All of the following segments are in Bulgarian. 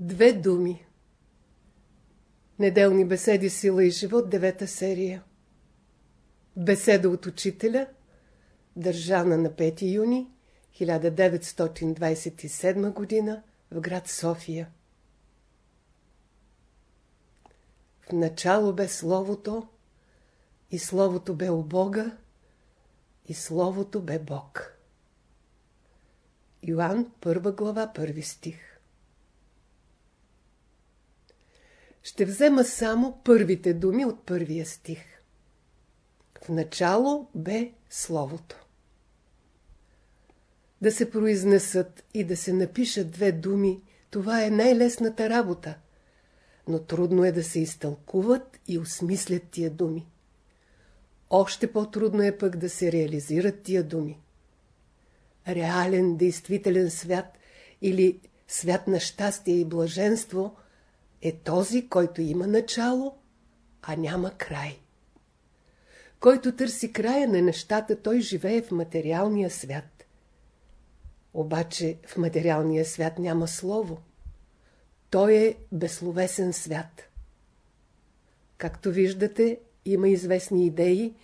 Две думи. Неделни беседи Сила и живот, девета серия. Беседа от учителя, държана на 5 юни 1927 г. в град София. В начало бе Словото, и Словото бе у Бога, и Словото бе Бог. Йоанн, първа глава, първи стих. Ще взема само първите думи от първия стих. В начало бе Словото. Да се произнесат и да се напишат две думи, това е най-лесната работа, но трудно е да се изтълкуват и осмислят тия думи. Още по-трудно е пък да се реализират тия думи. Реален, действителен свят или свят на щастие и блаженство – е този, който има начало, а няма край. Който търси края на нещата, той живее в материалния свят. Обаче в материалния свят няма слово. Той е безсловесен свят. Както виждате, има известни идеи,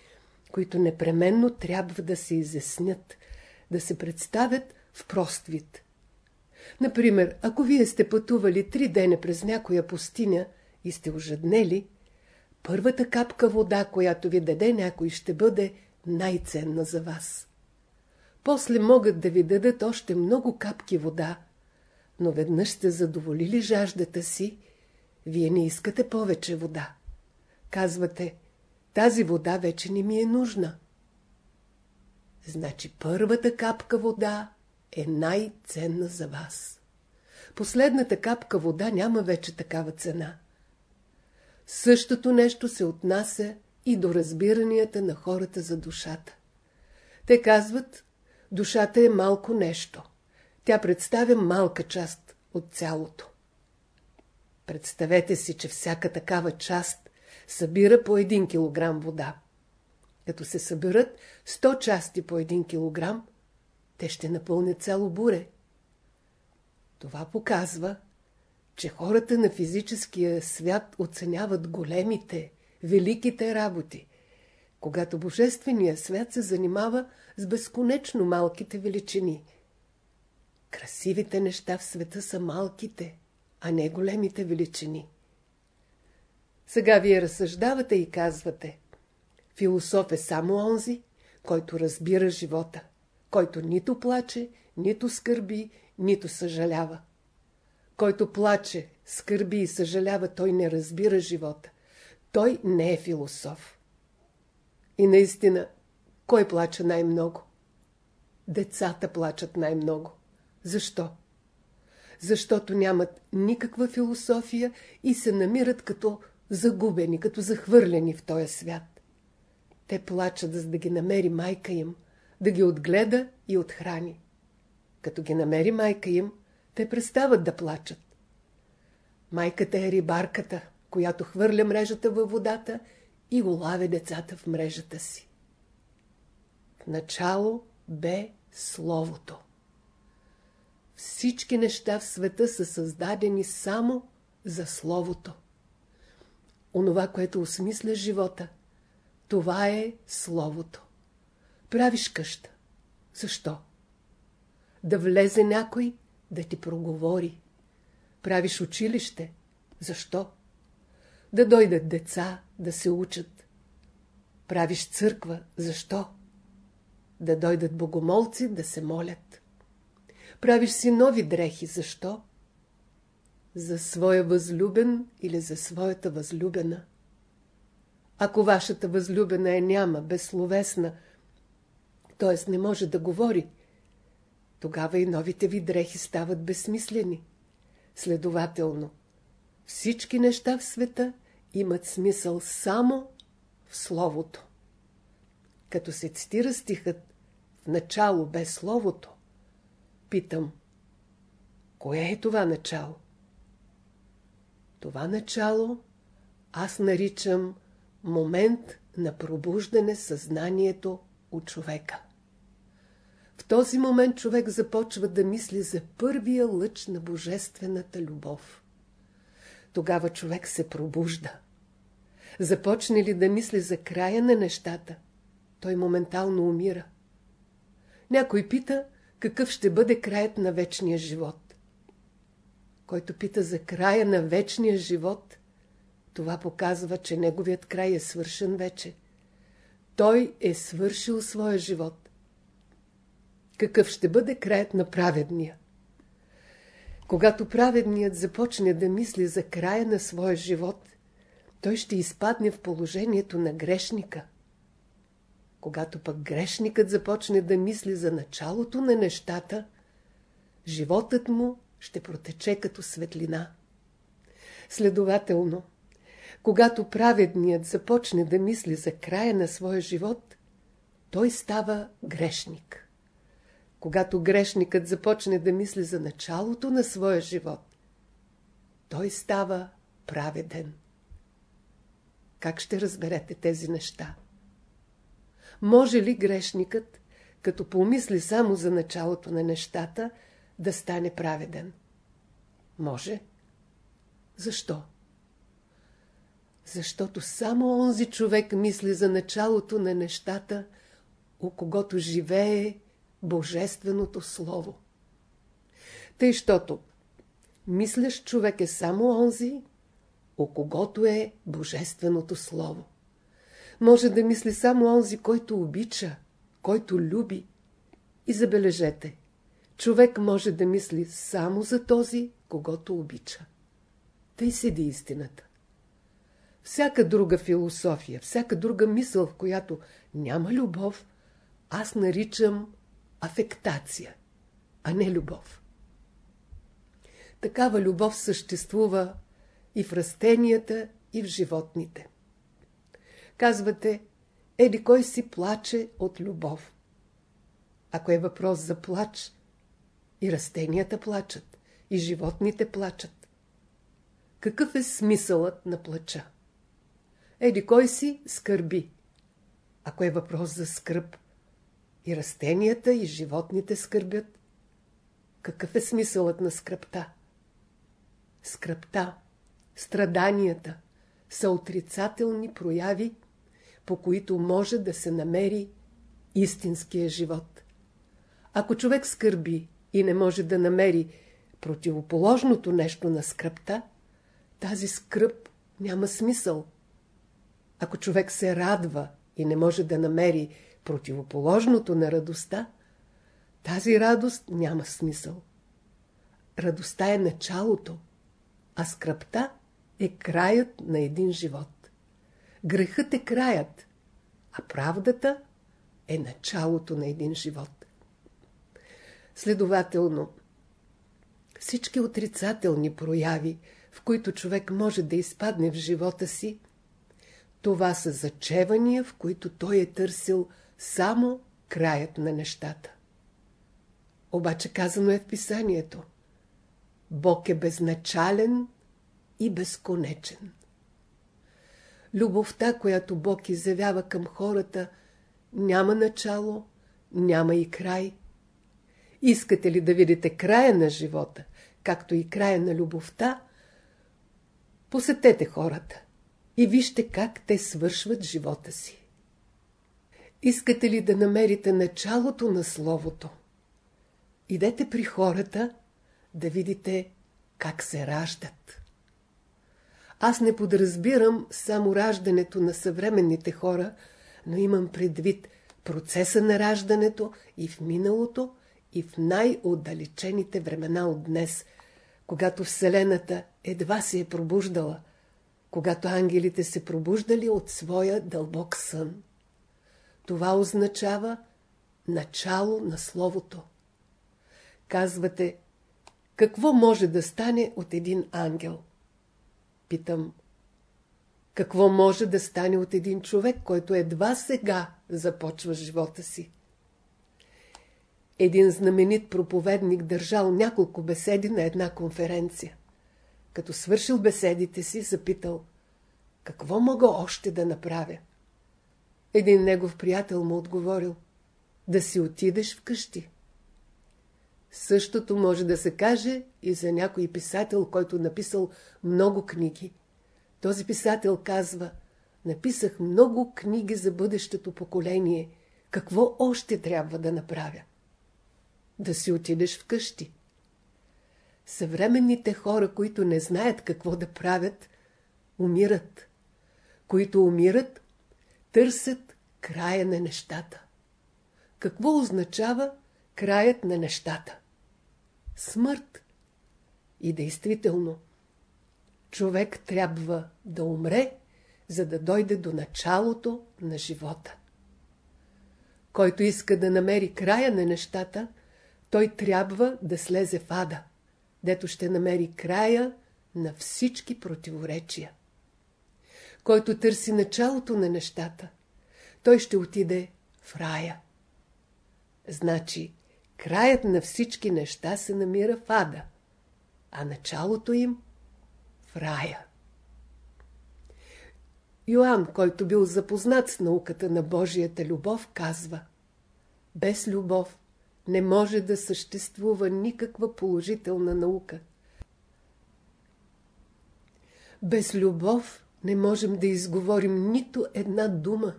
които непременно трябва да се изяснят, да се представят в прост вид. Например, ако вие сте пътували три дена през някоя пустиня и сте ожеднели, първата капка вода, която ви даде някой, ще бъде най-ценна за вас. После могат да ви дадат още много капки вода, но веднъж сте задоволили жаждата си, вие не искате повече вода. Казвате, тази вода вече не ми е нужна. Значи първата капка вода е най-ценна за вас. Последната капка вода няма вече такава цена. Същото нещо се отнася и до разбиранията на хората за душата. Те казват, душата е малко нещо. Тя представя малка част от цялото. Представете си, че всяка такава част събира по 1 кг вода. Като се съберат 100 части по 1 кг, те ще напълнят цяло буре. Това показва, че хората на физическия свят оценяват големите, великите работи, когато Божественият свят се занимава с безконечно малките величини. Красивите неща в света са малките, а не големите величини. Сега вие разсъждавате и казвате, философ е само онзи, който разбира живота който нито плаче, нито скърби, нито съжалява. Който плаче, скърби и съжалява, той не разбира живота. Той не е философ. И наистина, кой плаче най-много? Децата плачат най-много. Защо? Защото нямат никаква философия и се намират като загубени, като захвърлени в този свят. Те плачат, за да ги намери майка им, да ги отгледа и отхрани. Като ги намери майка им, те престават да плачат. Майката е рибарката, която хвърля мрежата във водата и улавя децата в мрежата си. В начало бе Словото. Всички неща в света са създадени само за Словото. Онова, което осмисля живота, това е Словото. Правиш къща. Защо? Да влезе някой да ти проговори. Правиш училище. Защо? Да дойдат деца да се учат. Правиш църква. Защо? Да дойдат богомолци да се молят. Правиш си нови дрехи. Защо? За своя възлюбен или за своята възлюбена. Ако вашата възлюбена е няма, безсловесна, т.е. не може да говори, тогава и новите ви дрехи стават безсмислени. Следователно, всички неща в света имат смисъл само в Словото. Като се цитира стихът в начало без Словото, питам, кое е това начало? Това начало аз наричам момент на пробуждане съзнанието у човека. В този момент човек започва да мисли за първия лъч на божествената любов. тогава човек се пробужда. Започне ли да мисли за края на нещата, той моментално умира. Някой пита, какъв ще бъде краят на вечния живот. Който пита за края на вечния живот, това показва, че неговият край е свършен вече. Той е свършил своя живот. Какъв ще бъде краят на праведния? Когато праведният започне да мисли за края на своя живот, той ще изпадне в положението на грешника. Когато пък грешникът започне да мисли за началото на нещата, животът му ще протече като светлина. Следователно, когато праведният започне да мисли за края на своя живот, той става грешник. Когато грешникът започне да мисли за началото на своя живот, той става праведен. Как ще разберете тези неща? Може ли грешникът, като помисли само за началото на нещата, да стане праведен? Може. Защо? Защото само онзи човек мисли за началото на нещата, у когото живее Божественото Слово. Тъй, щото мисляш човек е само онзи, у когото е Божественото Слово. Може да мисли само онзи, който обича, който люби. И забележете, човек може да мисли само за този, когато обича. Тъй седи истината. Всяка друга философия, всяка друга мисъл, в която няма любов, аз наричам афектация, а не любов. Такава любов съществува и в растенията, и в животните. Казвате, еди кой си плаче от любов. Ако е въпрос за плач, и растенията плачат, и животните плачат. Какъв е смисълът на плача? Еди кой си скърби. Ако е въпрос за скръп, и растенията, и животните скърбят. Какъв е смисълът на скръпта? Скръпта, страданията са отрицателни прояви, по които може да се намери истинския живот. Ако човек скърби и не може да намери противоположното нещо на скръпта, тази скръп няма смисъл. Ако човек се радва и не може да намери противоположното на радостта, тази радост няма смисъл. Радостта е началото, а скръпта е краят на един живот. Грехът е краят, а правдата е началото на един живот. Следователно, всички отрицателни прояви, в които човек може да изпадне в живота си, това са зачевания, в които той е търсил само краят на нещата. Обаче казано е в писанието. Бог е безначален и безконечен. Любовта, която Бог изявява към хората, няма начало, няма и край. Искате ли да видите края на живота, както и края на любовта, посетете хората и вижте как те свършват живота си. Искате ли да намерите началото на Словото? Идете при хората да видите как се раждат. Аз не подразбирам само раждането на съвременните хора, но имам предвид процеса на раждането и в миналото, и в най-отдалечените времена от днес, когато Вселената едва се е пробуждала, когато ангелите се пробуждали от своя дълбок сън. Това означава начало на Словото. Казвате, какво може да стане от един ангел? Питам, какво може да стане от един човек, който едва сега започва живота си? Един знаменит проповедник държал няколко беседи на една конференция. Като свършил беседите си, запитал, какво мога още да направя? Един негов приятел му отговорил, да си отидеш вкъщи. Същото може да се каже и за някой писател, който написал много книги. Този писател казва, написах много книги за бъдещето поколение. Какво още трябва да направя? Да си отидеш вкъщи. Съвременните хора, които не знаят какво да правят, умират. Които умират, търсят края на нещата. Какво означава краят на нещата? Смърт. И действително, човек трябва да умре, за да дойде до началото на живота. Който иска да намери края на нещата, той трябва да слезе в ада, дето ще намери края на всички противоречия. Който търси началото на нещата, той ще отиде в рая. Значи, краят на всички неща се намира в ада, а началото им в рая. Йоанн, който бил запознат с науката на Божията любов, казва Без любов не може да съществува никаква положителна наука. Без любов не можем да изговорим нито една дума.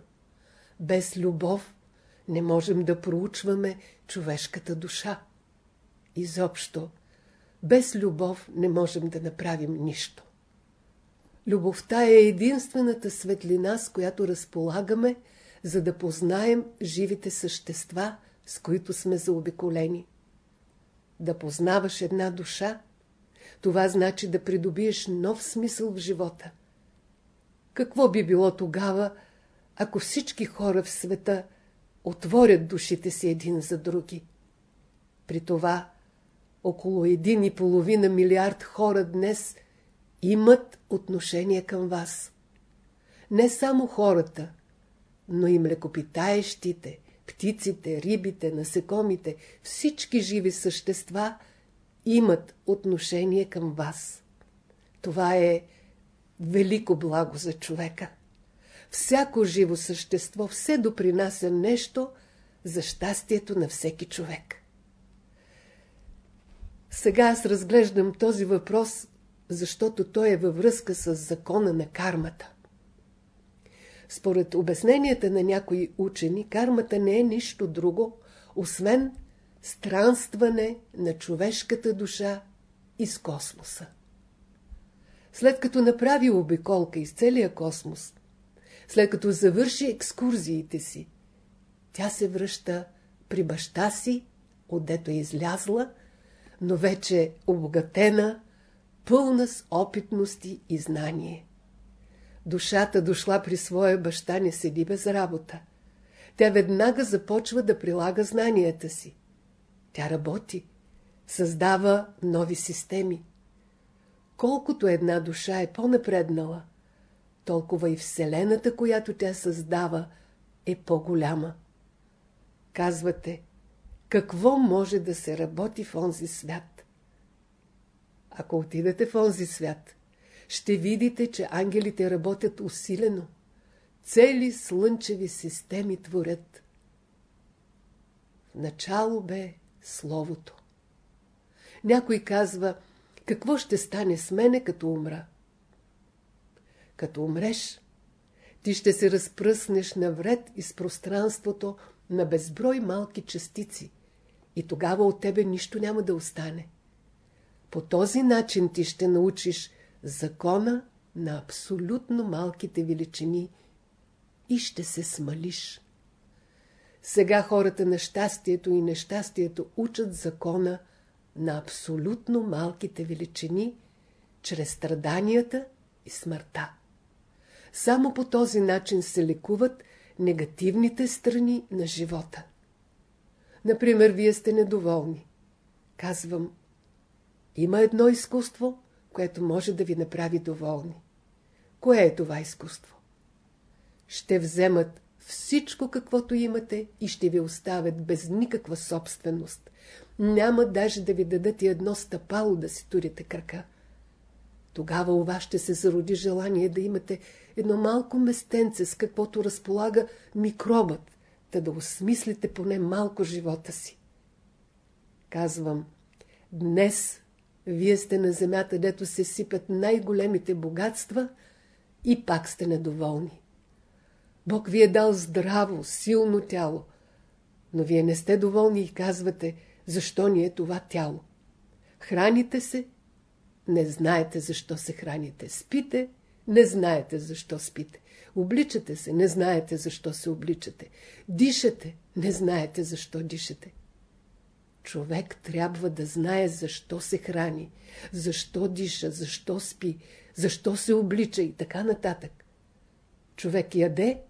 Без любов не можем да проучваме човешката душа. Изобщо, без любов не можем да направим нищо. Любовта е единствената светлина, с която разполагаме, за да познаем живите същества, с които сме заобиколени. Да познаваш една душа, това значи да придобиеш нов смисъл в живота. Какво би било тогава, ако всички хора в света отворят душите си един за други? При това около един и половина милиард хора днес имат отношение към вас. Не само хората, но и млекопитаещите, птиците, рибите, насекомите, всички живи същества имат отношение към вас. Това е велико благо за човека. Всяко живо същество все допринася нещо за щастието на всеки човек. Сега аз разглеждам този въпрос, защото той е във връзка с закона на кармата. Според обясненията на някои учени, кармата не е нищо друго, освен странстване на човешката душа из космоса. След като направи обиколка из целия космос, след като завърши екскурзиите си, тя се връща при баща си, отдето е излязла, но вече обогатена, пълна с опитности и знание. Душата дошла при своя баща не седи без работа. Тя веднага започва да прилага знанията си. Тя работи, създава нови системи. Колкото една душа е по-напреднала, толкова и Вселената, която тя създава, е по-голяма. Казвате, какво може да се работи в онзи свят? Ако отидете в онзи свят, ще видите, че ангелите работят усилено. Цели слънчеви системи творят. В начало бе Словото. Някой казва, какво ще стане с мене, като умра? Като умреш, ти ще се разпръснеш навред из пространството на безброй малки частици и тогава от тебе нищо няма да остане. По този начин ти ще научиш закона на абсолютно малките величини и ще се смалиш. Сега хората на щастието и нещастието учат закона на абсолютно малките величини, чрез страданията и смъртта. Само по този начин се лекуват негативните страни на живота. Например, вие сте недоволни. Казвам, има едно изкуство, което може да ви направи доволни. Кое е това изкуство? Ще вземат всичко каквото имате и ще ви оставят без никаква собственост. Няма даже да ви дадат и едно стъпало да си турите крака. Тогава у вас ще се зароди желание да имате едно малко местенце, с каквото разполага микробът, да да осмислите поне малко живота си. казвам, днес вие сте на земята, дето се сипят най-големите богатства и пак сте недоволни. Бог ви е дал здраво, силно тяло, но вие не сте доволни и казвате, защо ни е това тяло. Храните се, не знаете защо се храните. Спите, не знаете защо спите. Обличате се, не знаете защо се обличате. Дишате, не знаете защо дишате. Човек трябва да знае защо се храни, защо диша, защо спи, защо се облича и така нататък. Човек яде,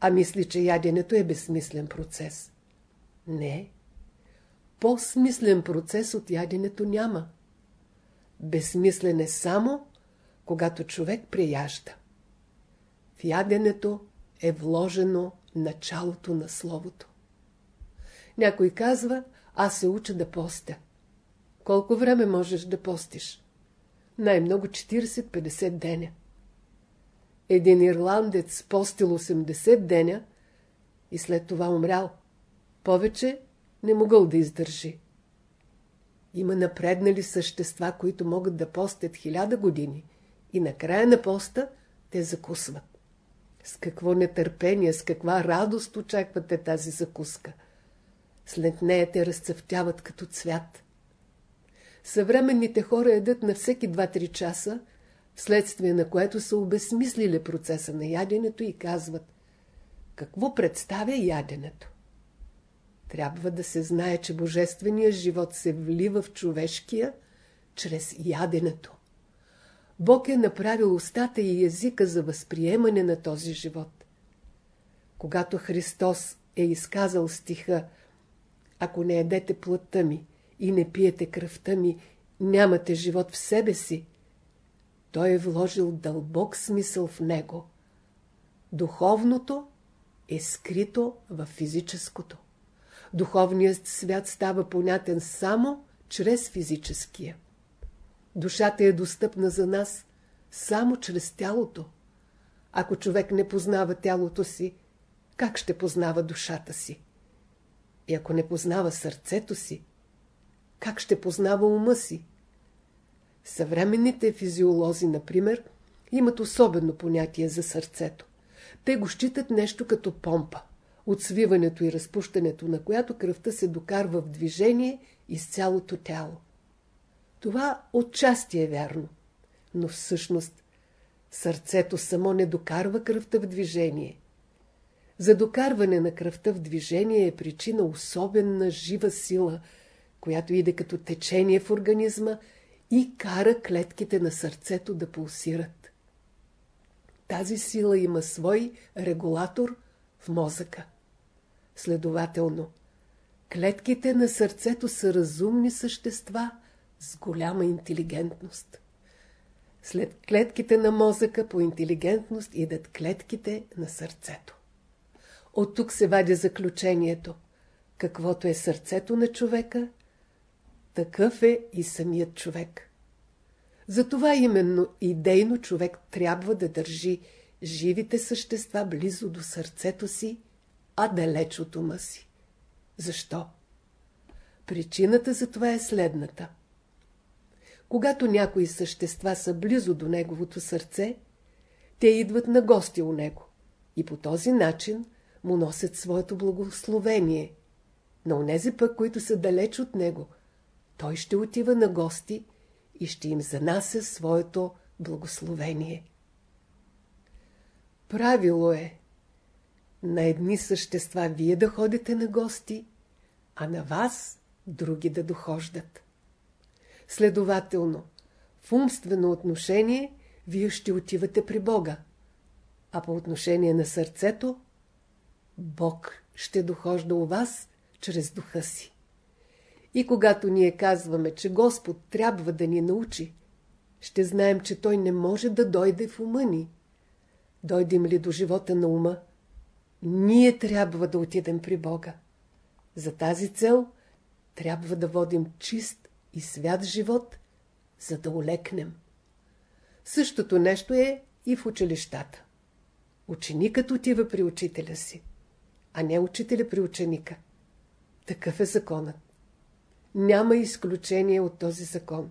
а мисли, че яденето е безсмислен процес. Не. По-смислен процес от яденето няма. Безсмислен е само, когато човек прияжда. В яденето е вложено началото на Словото. Някой казва, аз се уча да постя. Колко време можеш да постиш? Най-много 40-50 деня. Един ирландец постил 80 деня и след това умрял. Повече не могъл да издържи. Има напреднали същества, които могат да постят хиляда години и на края на поста те закусват. С какво нетърпение, с каква радост очаквате тази закуска. След нея те разцъфтяват като цвят. Съвременните хора едат на всеки 2-3 часа, вследствие на което са обезсмислили процеса на яденето и казват какво представя яденето. Трябва да се знае, че божественият живот се влива в човешкия чрез яденето. Бог е направил устата и езика за възприемане на този живот. Когато Христос е изказал стиха Ако не едете плътта ми и не пиете кръвта ми, нямате живот в себе си, той е вложил дълбок смисъл в него. Духовното е скрито в физическото. Духовният свят става понятен само чрез физическия. Душата е достъпна за нас само чрез тялото. Ако човек не познава тялото си, как ще познава душата си? И ако не познава сърцето си, как ще познава ума си? Съвременните физиолози, например, имат особено понятие за сърцето. Те го считат нещо като помпа, от свиването и разпущането на която кръвта се докарва в движение из цялото тяло. Това отчасти е вярно, но всъщност сърцето само не докарва кръвта в движение. За докарване на кръвта в движение е причина особена жива сила, която иде като течение в организма и кара клетките на сърцето да пулсират. Тази сила има свой регулатор в мозъка. Следователно, клетките на сърцето са разумни същества с голяма интелигентност. След клетките на мозъка по интелигентност идат клетките на сърцето. От тук се вадя заключението. Каквото е сърцето на човека, такъв е и самият човек. Затова именно идейно човек трябва да държи живите същества близо до сърцето си, а далеч от ума си. Защо? Причината за това е следната. Когато някои същества са близо до неговото сърце, те идват на гости у него и по този начин му носят своето благословение. На онези пък, които са далеч от него – той ще отива на гости и ще им занася своето благословение. Правило е на едни същества вие да ходите на гости, а на вас други да дохождат. Следователно, в умствено отношение вие ще отивате при Бога, а по отношение на сърцето, Бог ще дохожда у вас чрез духа си. И когато ние казваме, че Господ трябва да ни научи, ще знаем, че Той не може да дойде в ума ни. Дойдем ли до живота на ума, ние трябва да отидем при Бога. За тази цел трябва да водим чист и свят живот, за да олекнем. Същото нещо е и в училищата. Ученикът отива при учителя си, а не учителя при ученика. Такъв е законът. няма изключение от този закон.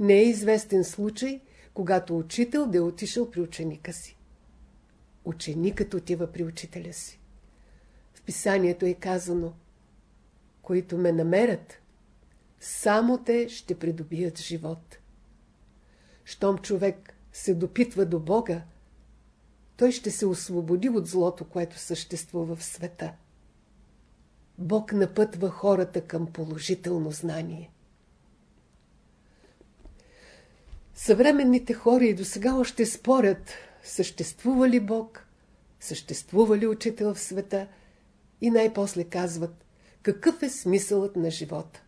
Не е известен случай, когато учител да е отишъл при ученика си. Ученикът отива при учителя си. В писанието е казано Които ме намерят, само те ще придобият живот. Щом човек се допитва до Бога, той ще се освободи от злото, което съществува в света. Бог напътва хората към положително знание. Съвременните хора и до сега още спорят, съществува ли Бог, съществува ли учител в света и най-после казват, какъв е смисълът на живота.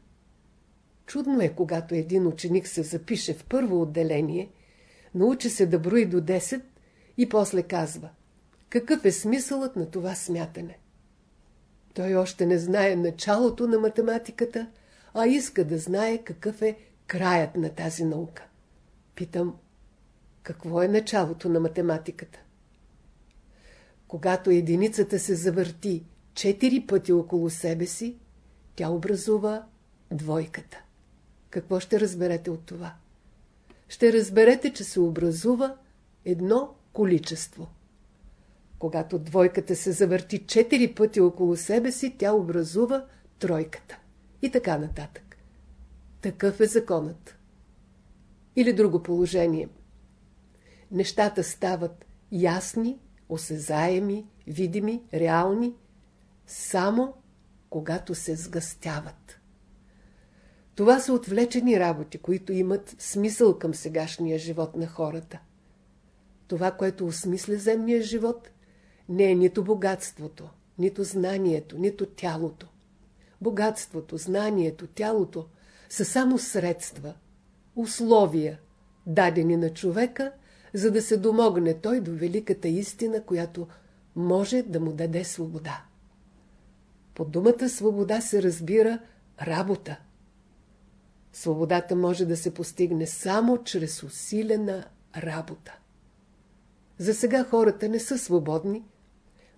Чудно е, когато един ученик се запише в първо отделение, научи се да брои до 10 и после казва, какъв е смисълът на това смятане. Той още не знае началото на математиката, а иска да знае какъв е краят на тази наука. Питам, какво е началото на математиката? Когато единицата се завърти четири пъти около себе си, тя образува двойката. Какво ще разберете от това? Ще разберете, че се образува едно количество. Когато двойката се завърти четири пъти около себе си, тя образува тройката. И така нататък. Такъв е законът. Или друго положение. Нещата стават ясни, осезаеми, видими, реални, само когато се сгъстяват. Това са отвлечени работи, които имат смисъл към сегашния живот на хората. Това, което осмисля земния живот, не е нито богатството, нито знанието, нито тялото. Богатството, знанието, тялото са само средства, условия, дадени на човека, за да се домогне той до великата истина, която може да му даде свобода. По думата свобода се разбира работа. Свободата може да се постигне само чрез усилена работа. За сега хората не са свободни,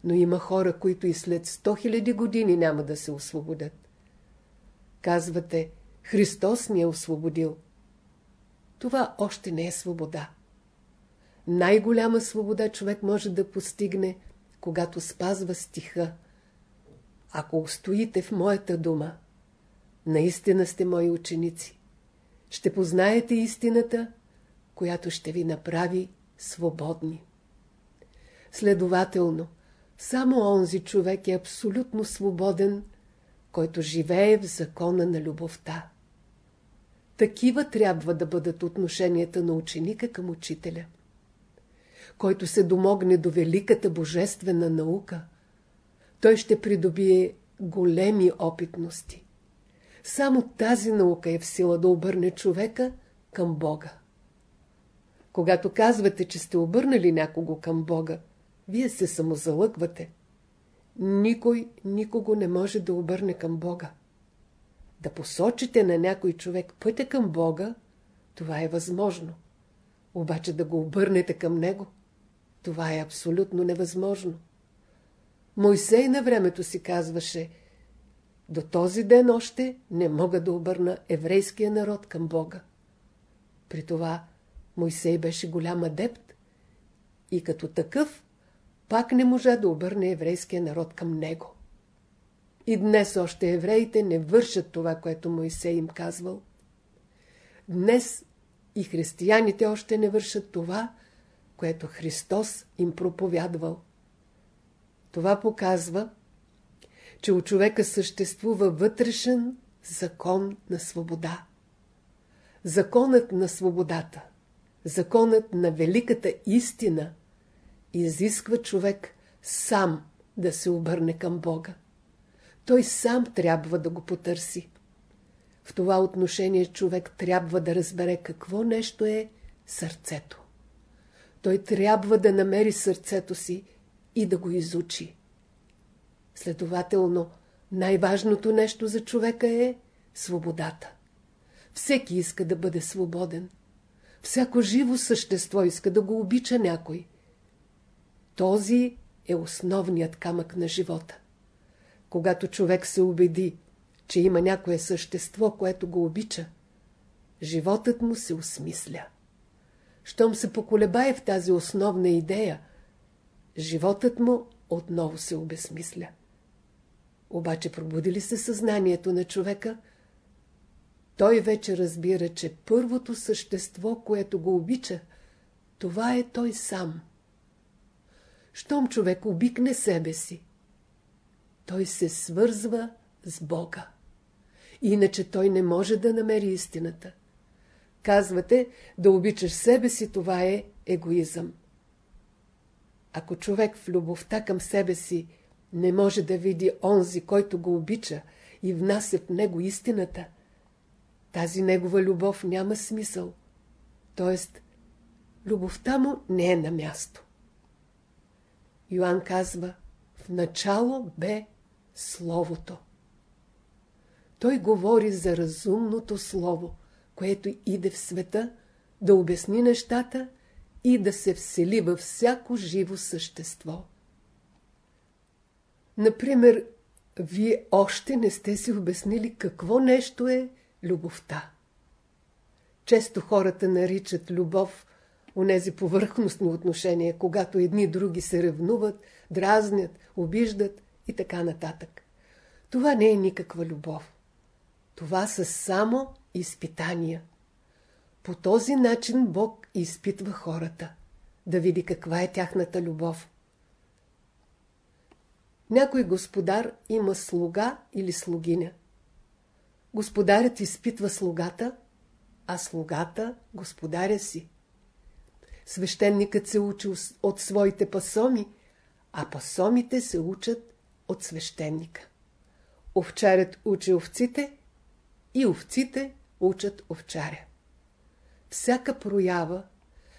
но има хора, които и след 100 000 години няма да се освободят. Казвате, Христос ни е освободил. Това още не е свобода. Най-голяма свобода човек може да постигне, когато спазва стиха. Ако устоите в моята дума, наистина сте мои ученици. Ще познаете истината, която ще ви направи свободни. Следователно, само онзи човек е абсолютно свободен, който живее в закона на любовта. Такива трябва да бъдат отношенията на ученика към учителя. Който се домогне до великата божествена наука, той ще придобие големи опитности. Само тази наука е в сила да обърне човека към Бога. Когато казвате, че сте обърнали някого към Бога, вие се самозалъгвате. Никой никого не може да обърне към Бога. Да посочите на някой човек пътя към Бога, това е възможно. Обаче да го обърнете към Него, това е абсолютно невъзможно. Мойсей на времето си казваше, до този ден още не мога да обърна еврейския народ към Бога. При това Мойсей беше голям адепт и като такъв пак не можа да обърне еврейския народ към него. И днес още евреите не вършат това, което Моисей им казвал. Днес и християните още не вършат това, което Христос им проповядвал. Това показва, че у човека съществува вътрешен закон на свобода. Законът на свободата, законът на великата истина – изисква човек сам да се обърне към Бога. Той сам трябва да го потърси. В това отношение човек трябва да разбере какво нещо е сърцето. Той трябва да намери сърцето си и да го изучи. Следователно, най-важното нещо за човека е свободата. Всеки иска да бъде свободен. Всяко живо същество иска да го обича някой. Този е основният камък на живота. Когато човек се убеди, че има някое същество, което го обича, животът му се осмисля. Щом се поколебае в тази основна идея, животът му отново се обесмисля. Обаче пробуди ли се съзнанието на човека, той вече разбира, че първото същество, което го обича, това е той сам. Щом човек обикне себе си, той се свързва с Бога. Иначе той не може да намери истината. Казвате, да обичаш себе си, това е егоизъм. Ако човек в любовта към себе си не може да види онзи, който го обича и внася в него истината, тази негова любов няма смисъл. Тоест, любовта му не е на място. Йоанн казва, в начало бе Словото. Той говори за разумното Слово, което иде в света, да обясни нещата и да се всели във всяко живо същество. Например, вие още не сте си обяснили какво нещо е любовта. Често хората наричат любов онези повърхностни отношения, когато едни други се ревнуват, дразнят, обиждат и така нататък. Това не е никаква любов. Това са само изпитания. По този начин Бог изпитва хората, да види каква е тяхната любов. Някой господар има слуга или слугиня. Господарят изпитва слугата, а слугата господаря си. Свещеникът се учи от своите пасоми, а пасомите се учат от свещеника. Овчарят учи овците и овците учат овчаря. Всяка проява,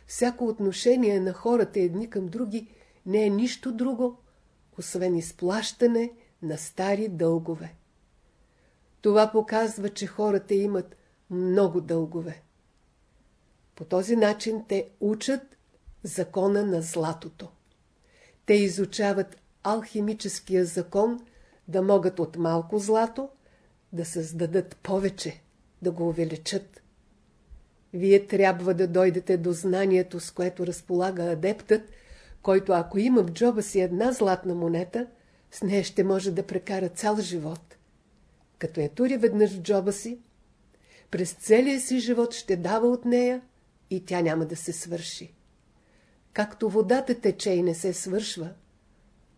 всяко отношение на хората едни към други не е нищо друго, освен изплащане на стари дългове. Това показва, че хората имат много дългове. По този начин те учат закона на златото. Те изучават алхимическия закон да могат от малко злато да създадат повече, да го увеличат. Вие трябва да дойдете до знанието, с което разполага адептът, който ако има в джоба си една златна монета, с нея ще може да прекара цял живот. Като я тури веднъж в джоба си, през целия си живот ще дава от нея и тя няма да се свърши. Както водата тече и не се свършва,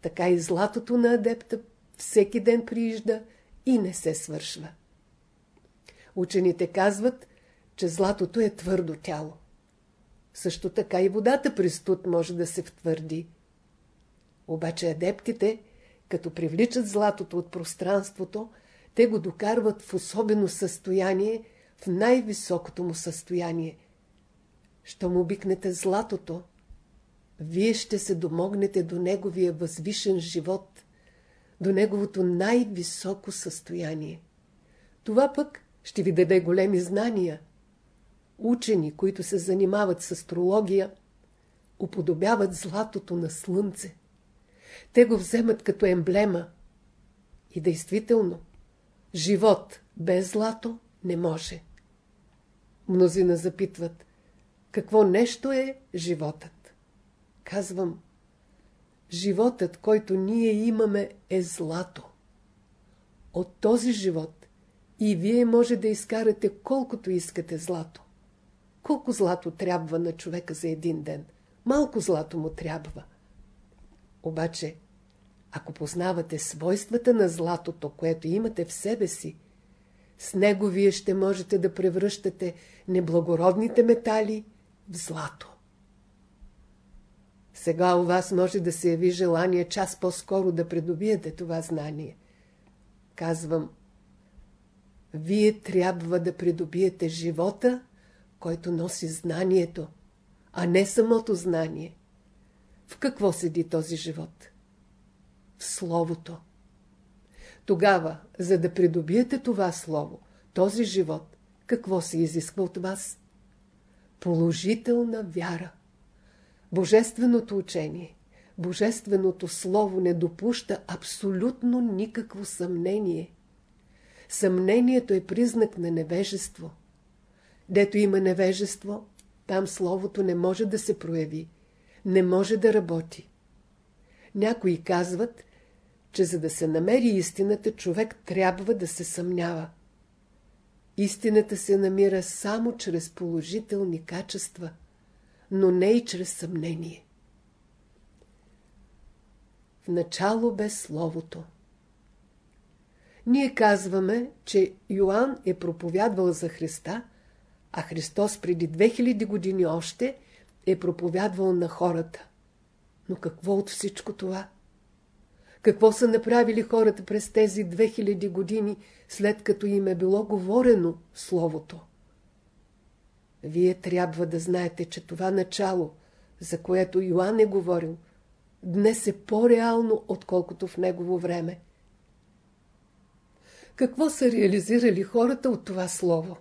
така и златото на адепта всеки ден приижда и не се свършва. Учените казват, че златото е твърдо тяло. Също така и водата при студ може да се втвърди. Обаче адептите, като привличат златото от пространството, те го докарват в особено състояние, в най-високото му състояние. Щом обикнете златото, вие ще се домогнете до неговия възвишен живот, до неговото най-високо състояние. Това пък ще ви даде големи знания. Учени, които се занимават с астрология, уподобяват златото на слънце. Те го вземат като емблема. И действително, живот без злато не може. Мнозина запитват, какво нещо е животът? Казвам, животът, който ние имаме е злато. От този живот и вие може да изкарате колкото искате злато. Колко злато трябва на човека за един ден? Малко злато му трябва. Обаче, ако познавате свойствата на златото, което имате в себе си, с него вие ще можете да превръщате неблагородните метали в злато. Сега у вас може да се яви желание час по-скоро да придобиете това знание. Казвам, вие трябва да придобиете живота, който носи знанието, а не самото знание. В какво седи този живот? В Словото. Тогава, за да придобиете това Слово, този живот, какво се изисква от вас? Положителна вяра. Божественото учение, Божественото Слово не допуща абсолютно никакво съмнение. Съмнението е признак на невежество. Дето има невежество, там Словото не може да се прояви, не може да работи. Някои казват, че за да се намери истината, човек трябва да се съмнява. Истината се намира само чрез положителни качества, но не и чрез съмнение. В начало бе Словото. Ние казваме, че Йоанн е проповядвал за Христа, а Христос преди 2000 години още е проповядвал на хората. Но какво от всичко това? Какво са направили хората през тези 2000 години, след като им е било говорено Словото? Вие трябва да знаете, че това начало, за което Йоанн е говорил, днес е по-реално, отколкото в негово време. Какво са реализирали хората от това слово?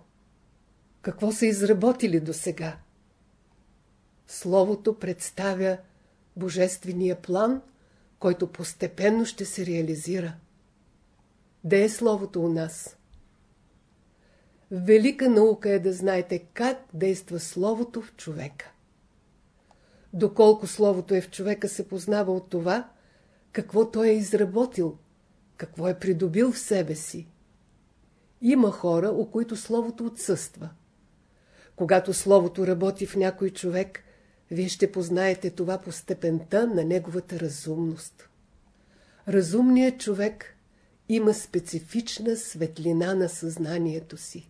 Какво са изработили до сега? Словото представя божествения план, който постепенно ще се реализира. Де е Словото у нас? Велика наука е да знаете как действа Словото в човека. Доколко Словото е в човека се познава от това, какво той е изработил, какво е придобил в себе си. Има хора, у които Словото отсъства. Когато Словото работи в някой човек, вие ще познаете това по степента на неговата разумност. Разумният човек има специфична светлина на съзнанието си.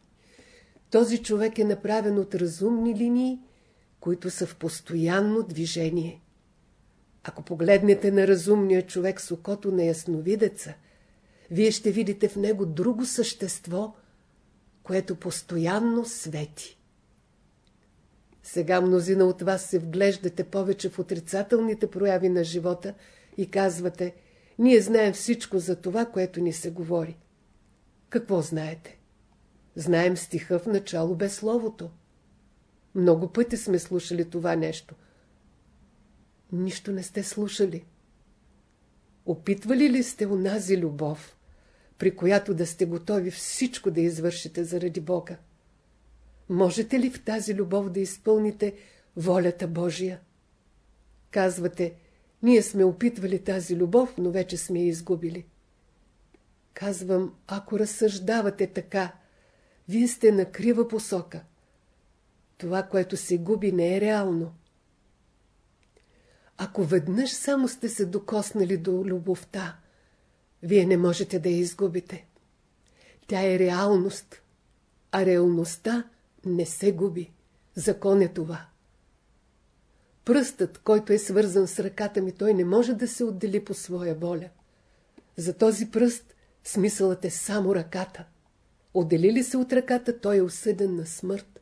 Този човек е направен от разумни линии, които са в постоянно движение. Ако погледнете на разумния човек с окото на ясновидеца, вие ще видите в него друго същество, което постоянно свети. Сега мнозина от вас се вглеждате повече в отрицателните прояви на живота и казвате, ние знаем всичко за това, което ни се говори. Какво знаете? Знаем стиха в начало без словото. Много пъти сме слушали това нещо. Нищо не сте слушали. Опитвали ли сте унази любов, при която да сте готови всичко да извършите заради Бога? Можете ли в тази любов да изпълните волята Божия? Казвате, ние сме опитвали тази любов, но вече сме я изгубили. Казвам, ако разсъждавате така, вие сте на крива посока. Това, което се губи, не е реално. Ако веднъж само сте се докоснали до любовта, вие не можете да я изгубите. Тя е реалност, а реалността не се губи. Закон е това. Пръстът, който е свързан с ръката ми, той не може да се отдели по своя воля. За този пръст смисълът е само ръката. Отдели ли се от ръката, той е осъден на смърт.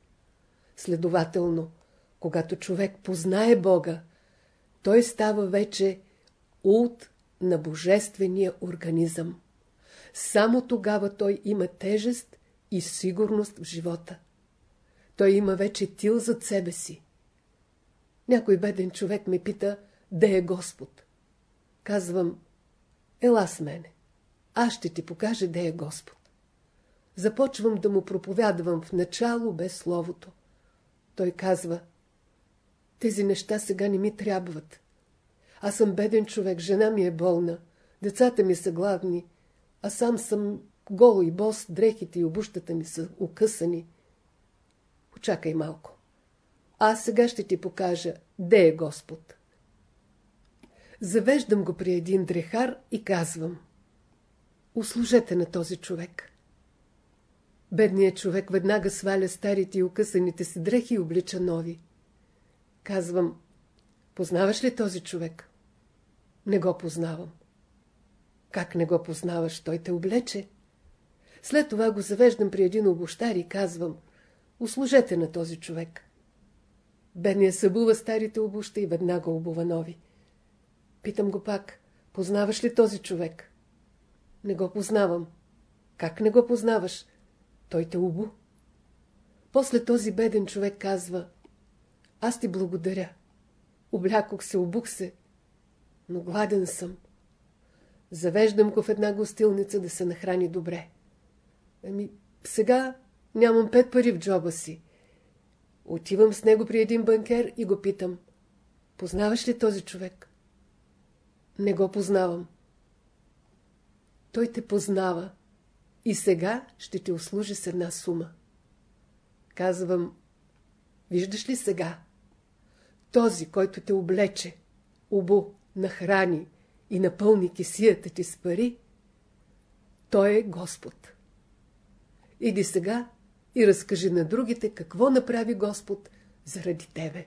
Следователно, когато човек познае Бога, той става вече ут на божествения организъм. Само тогава той има тежест и сигурност в живота. Той има вече тил зад себе си. Някой беден човек ме пита, де е Господ? Казвам, ела с мене. Аз ще ти покажа, де е Господ. Започвам да му проповядвам в начало без Словото. Той казва, тези неща сега не ми трябват. Аз съм беден човек, жена ми е болна, децата ми са гладни, а сам съм голо и бос, дрехите и обущата ми са укъсани. Почакай малко. Аз сега ще ти покажа, де е Господ. Завеждам го при един дрехар и казвам. Услужете на този човек. Бедният човек веднага сваля старите и укъсаните си дрехи и облича нови. Казвам, познаваш ли този човек? Не го познавам. Как не го познаваш? Той те облече. След това го завеждам при един обощар и казвам, услужете на този човек. Бедният събува старите обуща и веднага обува нови. Питам го пак, познаваш ли този човек? Не го познавам. Как не го познаваш? Той те убу. После този беден човек казва, аз ти благодаря. Облякох се, обух се, но гладен съм. Завеждам го в една гостилница да се нахрани добре. Ами, сега нямам пет пари в джоба си. Отивам с него при един банкер и го питам. Познаваш ли този човек? Не го познавам. Той те познава и сега ще ти услужи с една сума. Казвам, виждаш ли сега? Този, който те облече, обу, нахрани и напълни кисията ти с пари, той е Господ. Иди сега и разкажи на другите какво направи Господ заради тебе.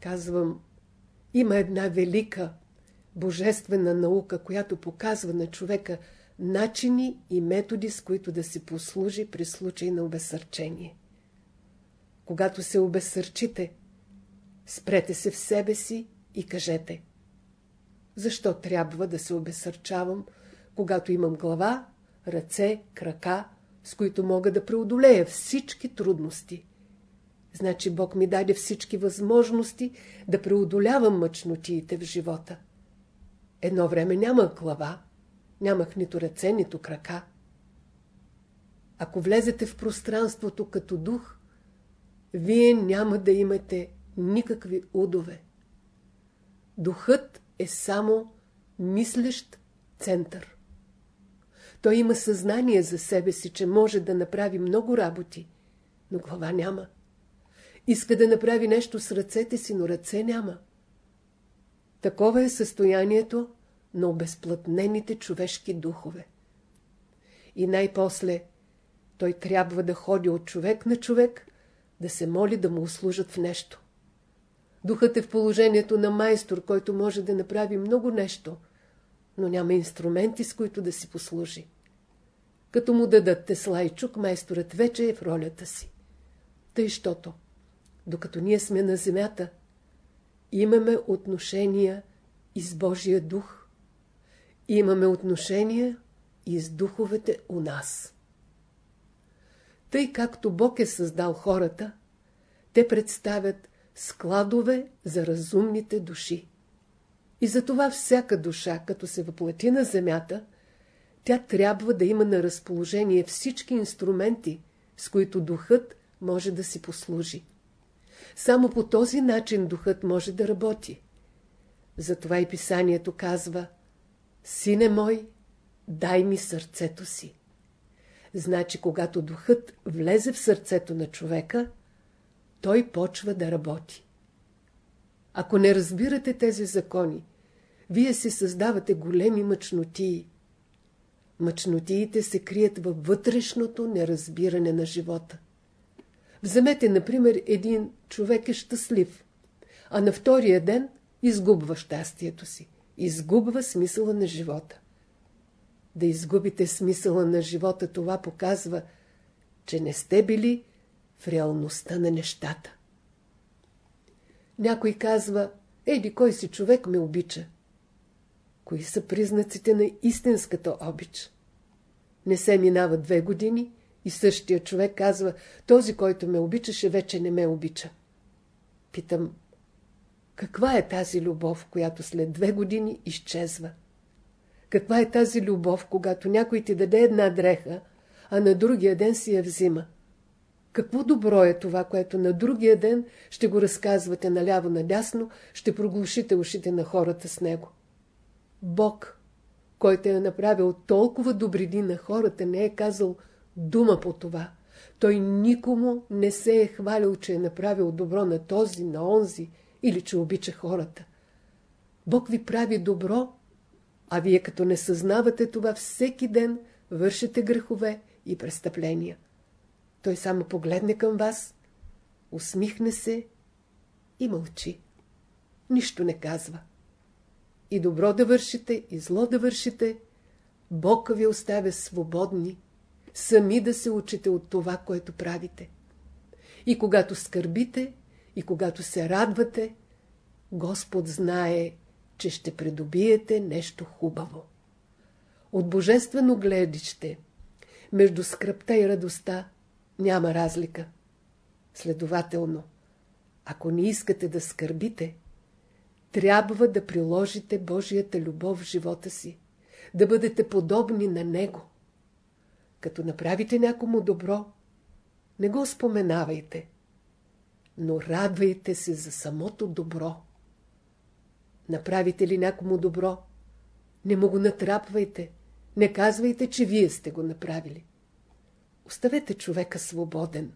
Казвам, има една велика, божествена наука, която показва на човека начини и методи, с които да си послужи при случай на обесърчение. Когато се обесърчите, спрете се в себе си и кажете Защо трябва да се обесърчавам, когато имам глава, ръце, крака, с които мога да преодолея всички трудности? Значи Бог ми даде всички възможности да преодолявам мъчнотиите в живота. Едно време нямах глава, нямах нито ръце, нито крака. Ако влезете в пространството като дух, вие няма да имате никакви удове. Духът е само мислещ център. Той има съзнание за себе си, че може да направи много работи, но глава няма. Иска да направи нещо с ръцете си, но ръце няма. Такова е състоянието на обезплътнените човешки духове. И най-после той трябва да ходи от човек на човек, да се моли да му услужат в нещо. Духът е в положението на майстор, който може да направи много нещо, но няма инструменти, с които да си послужи. Като му дадат тесла и чук, майсторът вече е в ролята си. Тъй, щото, докато ние сме на земята, имаме отношения и с Божия дух, имаме отношения и с духовете у нас. Тъй както Бог е създал хората, те представят складове за разумните души. И затова всяка душа, като се въплати на земята, тя трябва да има на разположение всички инструменти, с които духът може да си послужи. Само по този начин духът може да работи. Затова и писанието казва Сине мой, дай ми сърцето си. Значи, когато духът влезе в сърцето на човека, той почва да работи. Ако не разбирате тези закони, вие си създавате големи мъчнотии. Мъчнотиите се крият във вътрешното неразбиране на живота. Вземете, например, един човек е щастлив, а на втория ден изгубва щастието си, изгубва смисъла на живота. Да изгубите смисъла на живота, това показва, че не сте били в реалността на нещата. Някой казва, еди кой си човек ме обича. Кои са признаците на истинската обич? Не се минава две години и същия човек казва, този, който ме обичаше, вече не ме обича. Питам, каква е тази любов, която след две години изчезва? Каква е тази любов, когато някой ти даде една дреха, а на другия ден си я взима? Какво добро е това, което на другия ден ще го разказвате наляво-надясно, ще проглушите ушите на хората с него? Бог, който е направил толкова добрини на хората, не е казал дума по това. Той никому не се е хвалил, че е направил добро на този, на онзи или че обича хората. Бог ви прави добро, а вие като не съзнавате това всеки ден, вършите грехове и престъпления. Той само погледне към вас, усмихне се и мълчи. Нищо не казва. И добро да вършите, и зло да вършите, Бог ви оставя свободни, сами да се учите от това, което правите. И когато скърбите, и когато се радвате, Господ знае, че ще придобиете нещо хубаво. От божествено гледище, между скръпта и радостта, няма разлика. Следователно, ако не искате да скърбите, трябва да приложите Божията любов в живота си, да бъдете подобни на Него. Като направите някому добро, не го споменавайте, но радвайте се за самото добро. Направите ли някому добро, не му го натрапвайте, не казвайте, че вие сте го направили. Оставете човека свободен.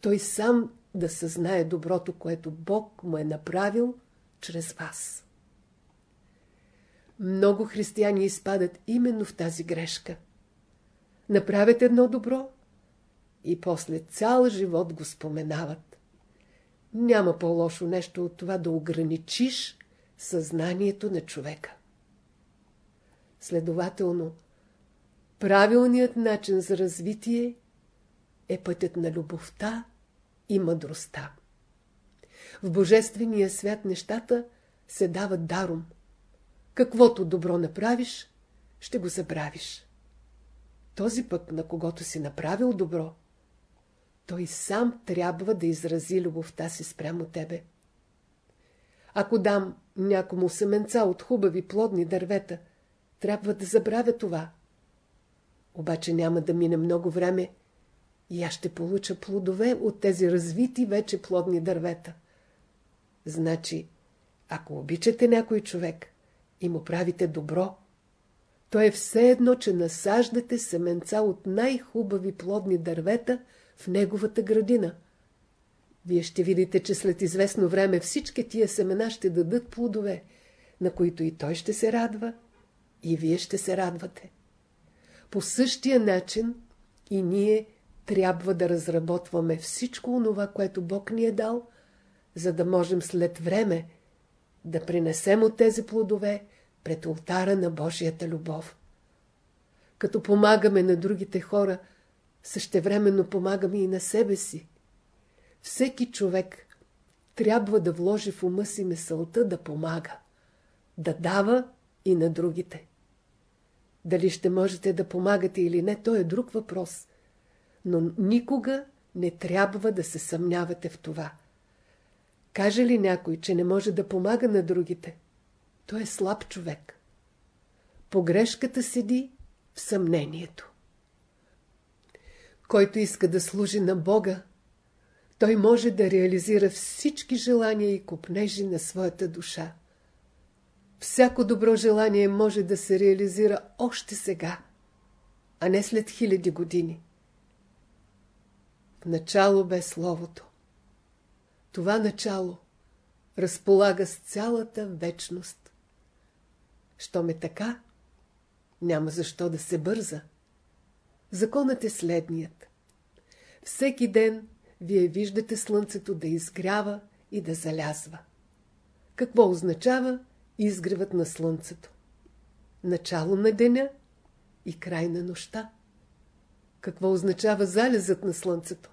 Той сам да съзнае доброто, което Бог му е направил чрез вас. Много християни изпадат именно в тази грешка. Направят едно добро и после цял живот го споменават. Няма по-лошо нещо от това да ограничиш съзнанието на човека. Следователно, правилният начин за развитие е пътят на любовта и мъдростта. В Божествения свят нещата се дават даром. Каквото добро направиш, ще го забравиш. Този пък, на когото си направил добро, той сам трябва да изрази любовта си спрямо тебе. Ако дам някому семенца от хубави плодни дървета, трябва да забравя това. Обаче няма да мине много време и аз ще получа плодове от тези развити вече плодни дървета. Значи, ако обичате някой човек и му правите добро, то е все едно, че насаждате семенца от най-хубави плодни дървета в неговата градина. Вие ще видите, че след известно време всички тия семена ще дадат плодове, на които и той ще се радва, и вие ще се радвате. По същия начин и ние трябва да разработваме всичко онова, което Бог ни е дал, за да можем след време да принесем от тези плодове пред ултара на Божията любов. Като помагаме на другите хора, същевременно помагаме и на себе си. Всеки човек трябва да вложи в ума си мисълта да помага, да дава и на другите. Дали ще можете да помагате или не, то е друг въпрос. Но никога не трябва да се съмнявате в това. Каже ли някой, че не може да помага на другите, той е слаб човек. Погрешката седи в съмнението. Който иска да служи на Бога, той може да реализира всички желания и купнежи на своята душа. Всяко добро желание може да се реализира още сега, а не след хиляди години. В начало бе Словото. Това начало разполага с цялата вечност. Щом е така, няма защо да се бърза. Законът е следният. Всеки ден вие виждате слънцето да изгрява и да залязва. Какво означава изгревът на слънцето? Начало на деня и край на нощта. Какво означава залезът на слънцето?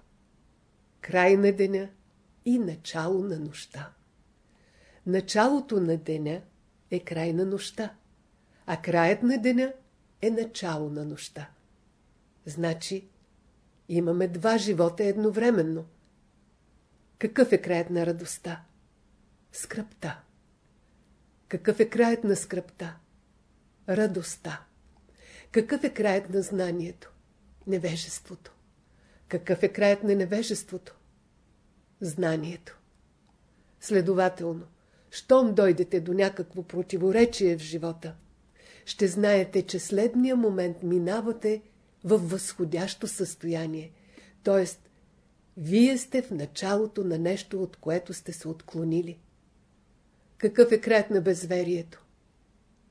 Край на деня и начало на нощта. Началото на деня е край на нощта, а краят на деня е начало на нощта. Значи, имаме два живота едновременно. Какъв е краят на радостта? Скръпта. Какъв е краят на скръпта? Радостта. Какъв е краят на знанието? Невежеството. Какъв е краят на невежеството? Знанието. Следователно, щом дойдете до някакво противоречие в живота, ще знаете, че следния момент минавате в възходящо състояние. т.е. вие сте в началото на нещо, от което сте се отклонили. Какъв е краят на безверието?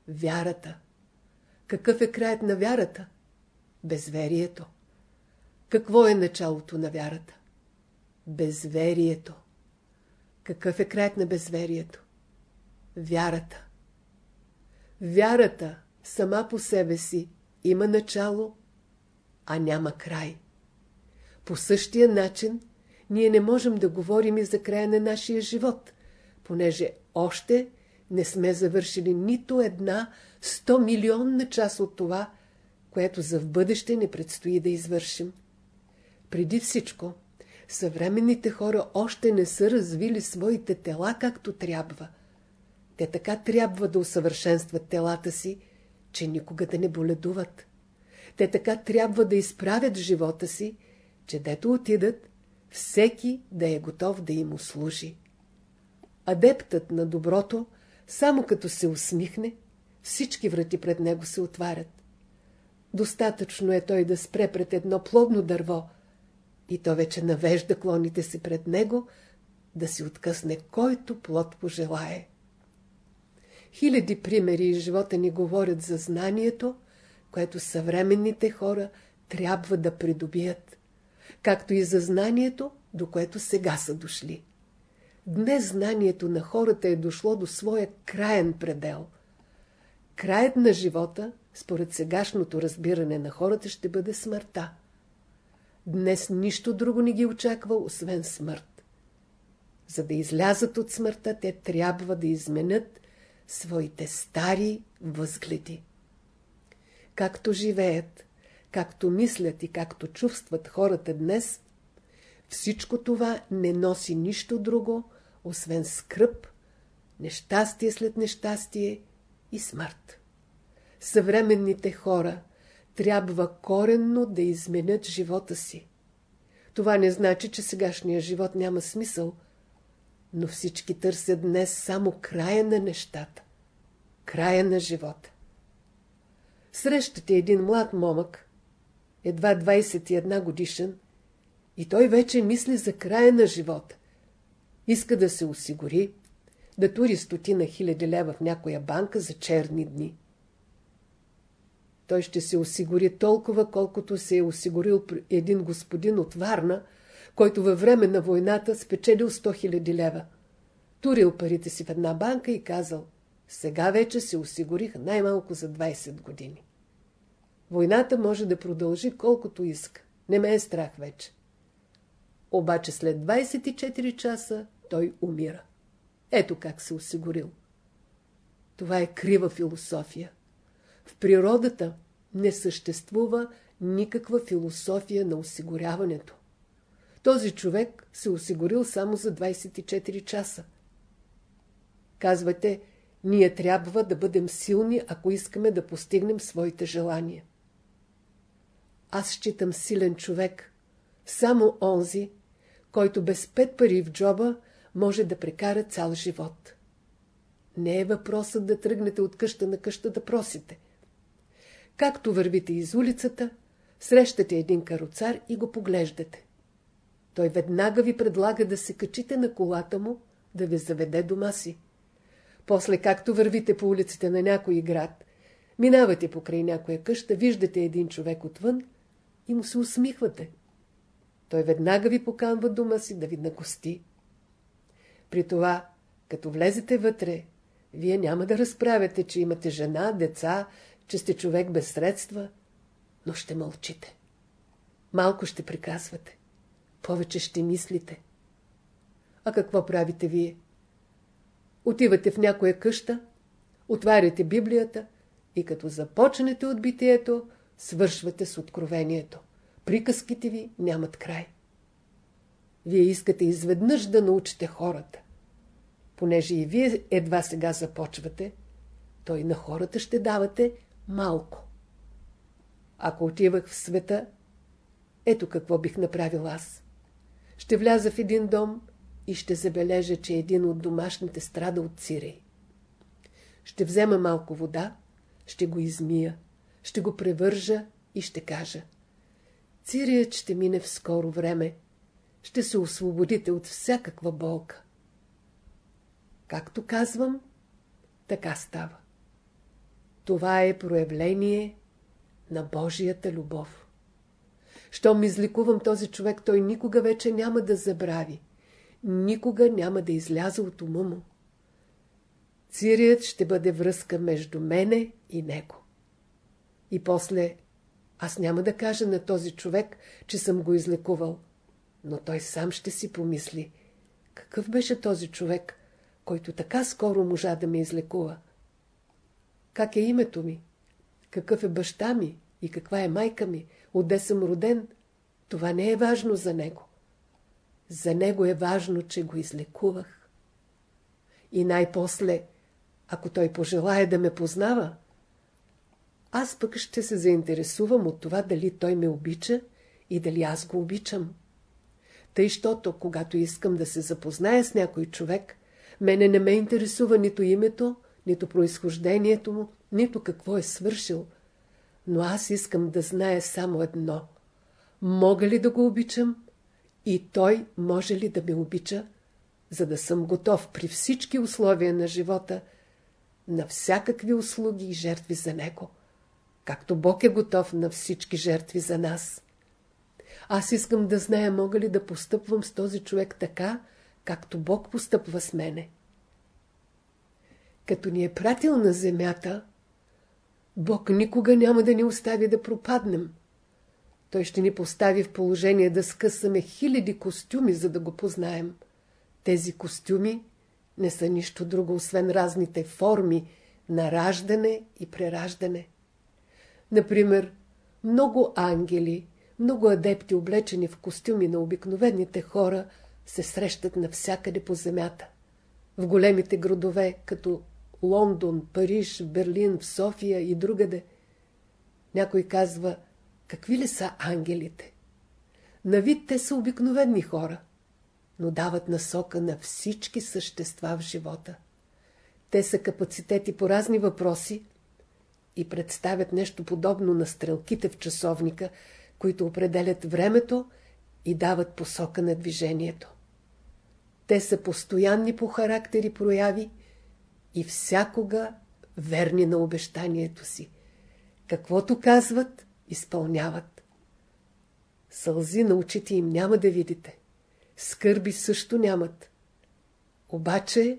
Вярата. Какъв е краят на вярата? Безверието. Какво е началото на вярата? Безверието. Какъв е краят на безверието? Вярата. Вярата сама по себе си има начало а няма край. По същия начин ние не можем да говорим и за края на нашия живот, понеже още не сме завършили нито една 100 милионна част от това, което за в бъдеще не предстои да извършим. Преди всичко, съвременните хора още не са развили своите тела както трябва. Те така трябва да усъвършенстват телата си, че никога да не боледуват. Те така трябва да изправят живота си, че дето отидат, всеки да е готов да им услужи. Адептът на доброто, само като се усмихне, всички врати пред него се отварят. Достатъчно е той да спре пред едно плодно дърво и то вече навежда клоните си пред него, да си откъсне който плод пожелае. Хиляди примери из живота ни говорят за знанието, което съвременните хора трябва да придобият, както и за знанието, до което сега са дошли. Днес знанието на хората е дошло до своя краен предел. Краят на живота, според сегашното разбиране на хората, ще бъде смъртта. Днес нищо друго не ги очаква, освен смърт. За да излязат от смъртта, те трябва да изменят своите стари възгледи. Както живеят, както мислят и както чувстват хората днес, всичко това не носи нищо друго, освен скръп, нещастие след нещастие и смърт. Съвременните хора трябва коренно да изменят живота си. Това не значи, че сегашния живот няма смисъл, но всички търсят днес само края на нещата, края на живота. Срещате един млад момък, едва 21 годишен, и той вече мисли за края на живота. Иска да се осигури, да тури стотина хиляди лева в някоя банка за черни дни. Той ще се осигури толкова, колкото се е осигурил един господин от Варна, който във време на войната спечелил 100 хиляди лева. Турил парите си в една банка и казал, сега вече се осигурих най-малко за 20 години. Войната може да продължи колкото иска. Не ме е страх вече. Обаче след 24 часа той умира. Ето как се осигурил. Това е крива философия. В природата не съществува никаква философия на осигуряването. Този човек се осигурил само за 24 часа. Казвате, ние трябва да бъдем силни, ако искаме да постигнем своите желания. Аз считам силен човек, само онзи, който без пет пари в джоба може да прекара цял живот. Не е въпросът да тръгнете от къща на къща да просите. Както вървите из улицата, срещате един каруцар и го поглеждате. Той веднага ви предлага да се качите на колата му, да ви заведе дома си. После, както вървите по улиците на някой град, минавате покрай някоя къща, виждате един човек отвън и му се усмихвате. Той веднага ви поканва дома си да ви нагости. При това, като влезете вътре, вие няма да разправяте, че имате жена, деца, че сте човек без средства, но ще мълчите. Малко ще приказвате. Повече ще мислите. А какво правите вие? Отивате в някоя къща, отваряте Библията и като започнете от битието, свършвате с откровението. Приказките ви нямат край. Вие искате изведнъж да научите хората. Понеже и вие едва сега започвате, то и на хората ще давате малко. Ако отивах в света, ето какво бих направил аз. Ще вляза в един дом и ще забележа, че един от домашните страда от цирей. Ще взема малко вода, ще го измия, ще го превържа и ще кажа. Цирият ще мине в скоро време. Ще се освободите от всякаква болка. Както казвам, така става. Това е проявление на Божията любов. Щом изликувам този човек, той никога вече няма да забрави. Никога няма да изляза от ума му. Цирият ще бъде връзка между мене и него. И после аз няма да кажа на този човек, че съм го излекувал, но той сам ще си помисли. Какъв беше този човек, който така скоро можа да ме излекува? Как е името ми? Какъв е баща ми? И каква е майка ми? Отде съм роден? Това не е важно за него. За него е важно, че го излекувах. И най-после, ако той пожелая да ме познава, аз пък ще се заинтересувам от това дали той ме обича и дали аз го обичам. Тъй, щото, когато искам да се запозная с някой човек, мене не ме интересува нито името, нито произхождението му, нито какво е свършил. Но аз искам да знае само едно. Мога ли да го обичам? И той може ли да ме обича? За да съм готов при всички условия на живота на всякакви услуги и жертви за него. Както Бог е готов на всички жертви за нас. Аз искам да зная мога ли да постъпвам с този човек така, както Бог постъпва с мене. Като ни е пратил на земята, Бог никога няма да ни остави да пропаднем. Той ще ни постави в положение да скъсаме хиляди костюми, за да го познаем. Тези костюми не са нищо друго, освен разните форми на раждане и прераждане. Например, много ангели, много адепти, облечени в костюми на обикновените хора, се срещат навсякъде по земята. В големите градове, като Лондон, Париж, Берлин, в София и другаде. Някой казва, какви ли са ангелите? На вид те са обикновени хора, но дават насока на всички същества в живота. Те са капацитети по разни въпроси и представят нещо подобно на стрелките в часовника, които определят времето и дават посока на движението. Те са постоянни по характери прояви и всякога верни на обещанието си. Каквото казват, изпълняват. Сълзи на очите им няма да видите. Скърби също нямат. Обаче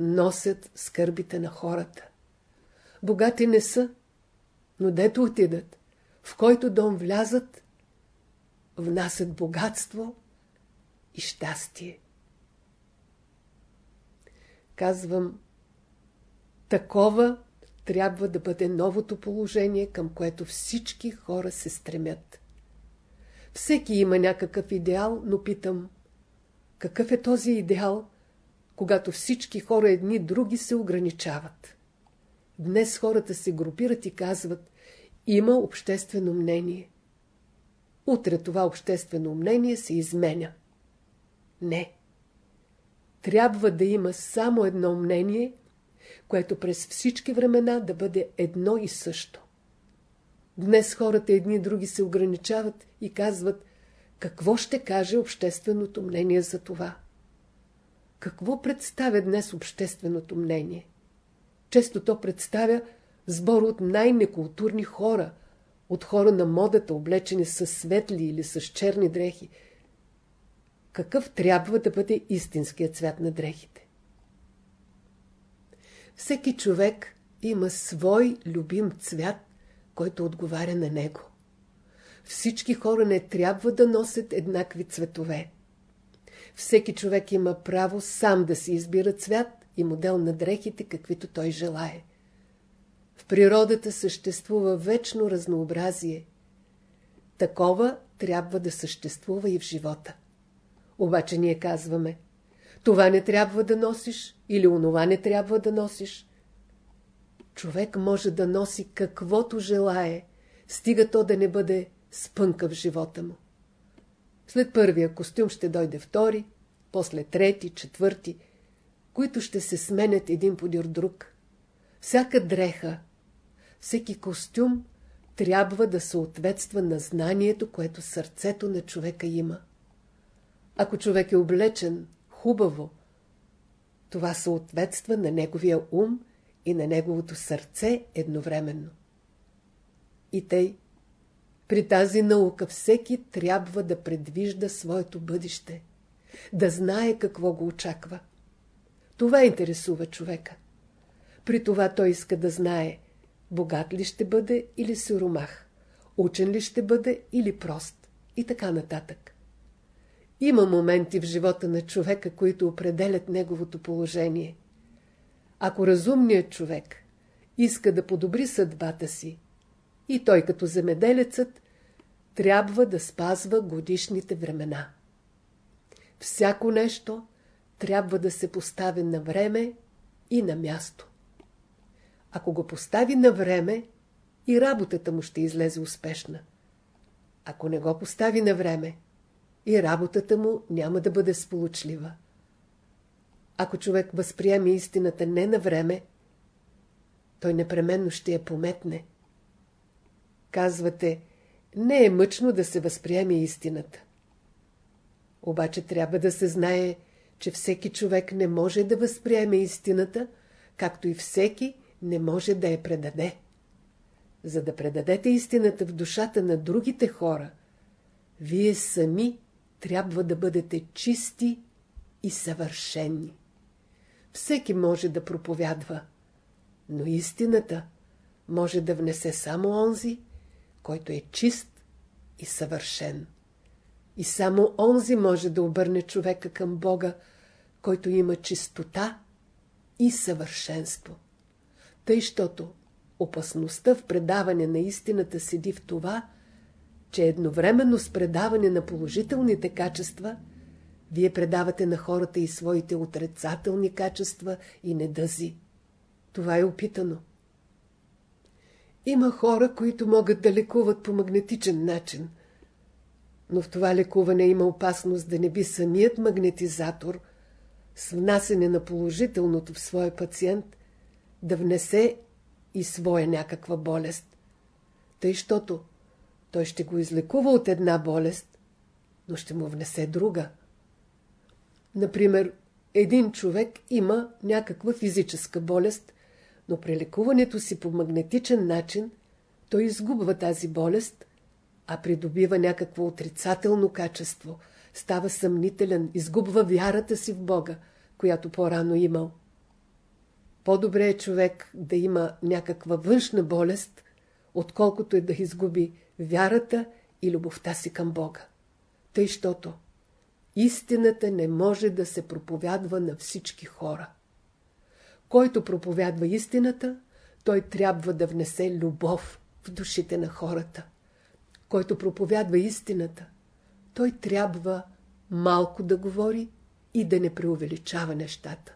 носят скърбите на хората. Богати не са, но дето отидат, в който дом влязат, внасят богатство и щастие. Казвам, Такова трябва да бъде новото положение, към което всички хора се стремят. Всеки има някакъв идеал, но питам, какъв е този идеал, когато всички хора едни други се ограничават? Днес хората се групират и казват, има обществено мнение. Утре това обществено мнение се изменя. Не. Трябва да има само едно мнение което през всички времена да бъде едно и също. Днес хората едни и други се ограничават и казват какво ще каже общественото мнение за това. Какво представя днес общественото мнение? Често то представя сбор от най-некултурни хора, от хора на модата, облечени с светли или с черни дрехи. Какъв трябва да бъде истинският цвят на дрехите? Всеки човек има свой любим цвят, който отговаря на него. Всички хора не трябва да носят еднакви цветове. Всеки човек има право сам да си избира цвят и модел на дрехите, каквито той желае. В природата съществува вечно разнообразие. Такова трябва да съществува и в живота. Обаче ние казваме – това не трябва да носиш или онова не трябва да носиш. Човек може да носи каквото желае, стига то да не бъде спънка в живота му. След първия костюм ще дойде втори, после трети, четвърти, които ще се сменят един подир друг. Всяка дреха, всеки костюм трябва да съответства на знанието, което сърцето на човека има. Ако човек е облечен хубаво. Това съответства на неговия ум и на неговото сърце едновременно. И тъй, при тази наука всеки трябва да предвижда своето бъдеще, да знае какво го очаква. Това интересува човека. При това той иска да знае, богат ли ще бъде или сиромах, учен ли ще бъде или прост и така нататък. Има моменти в живота на човека, които определят неговото положение. Ако разумният човек иска да подобри съдбата си, и той като земеделецът трябва да спазва годишните времена. Всяко нещо трябва да се постави на време и на място. Ако го постави на време, и работата му ще излезе успешна. Ако не го постави на време, и работата му няма да бъде сполучлива. Ако човек възприеме истината не на време, той непременно ще я пометне. Казвате, не е мъчно да се възприеме истината. Обаче трябва да се знае, че всеки човек не може да възприеме истината, както и всеки не може да я предаде. За да предадете истината в душата на другите хора, вие сами трябва да бъдете чисти и съвършени. Всеки може да проповядва, но истината може да внесе само онзи, който е чист и съвършен. И само онзи може да обърне човека към Бога, който има чистота и съвършенство. Тъй, щото опасността в предаване на истината седи в това, че едновременно с предаване на положителните качества, вие предавате на хората и своите отрицателни качества и недъзи. Това е опитано. Има хора, които могат да лекуват по магнетичен начин, но в това лекуване има опасност да не би самият магнетизатор с внасене на положителното в своя пациент да внесе и своя някаква болест. Тъй, щото той ще го излекува от една болест, но ще му внесе друга. Например, един човек има някаква физическа болест, но при лекуването си по магнетичен начин той изгубва тази болест, а придобива някакво отрицателно качество, става съмнителен, изгубва вярата си в Бога, която по-рано имал. По-добре е човек да има някаква външна болест, отколкото е да изгуби вярата и любовта си към Бога. Тъй, щото истината не може да се проповядва на всички хора. Който проповядва истината, той трябва да внесе любов в душите на хората. Който проповядва истината, той трябва малко да говори и да не преувеличава нещата.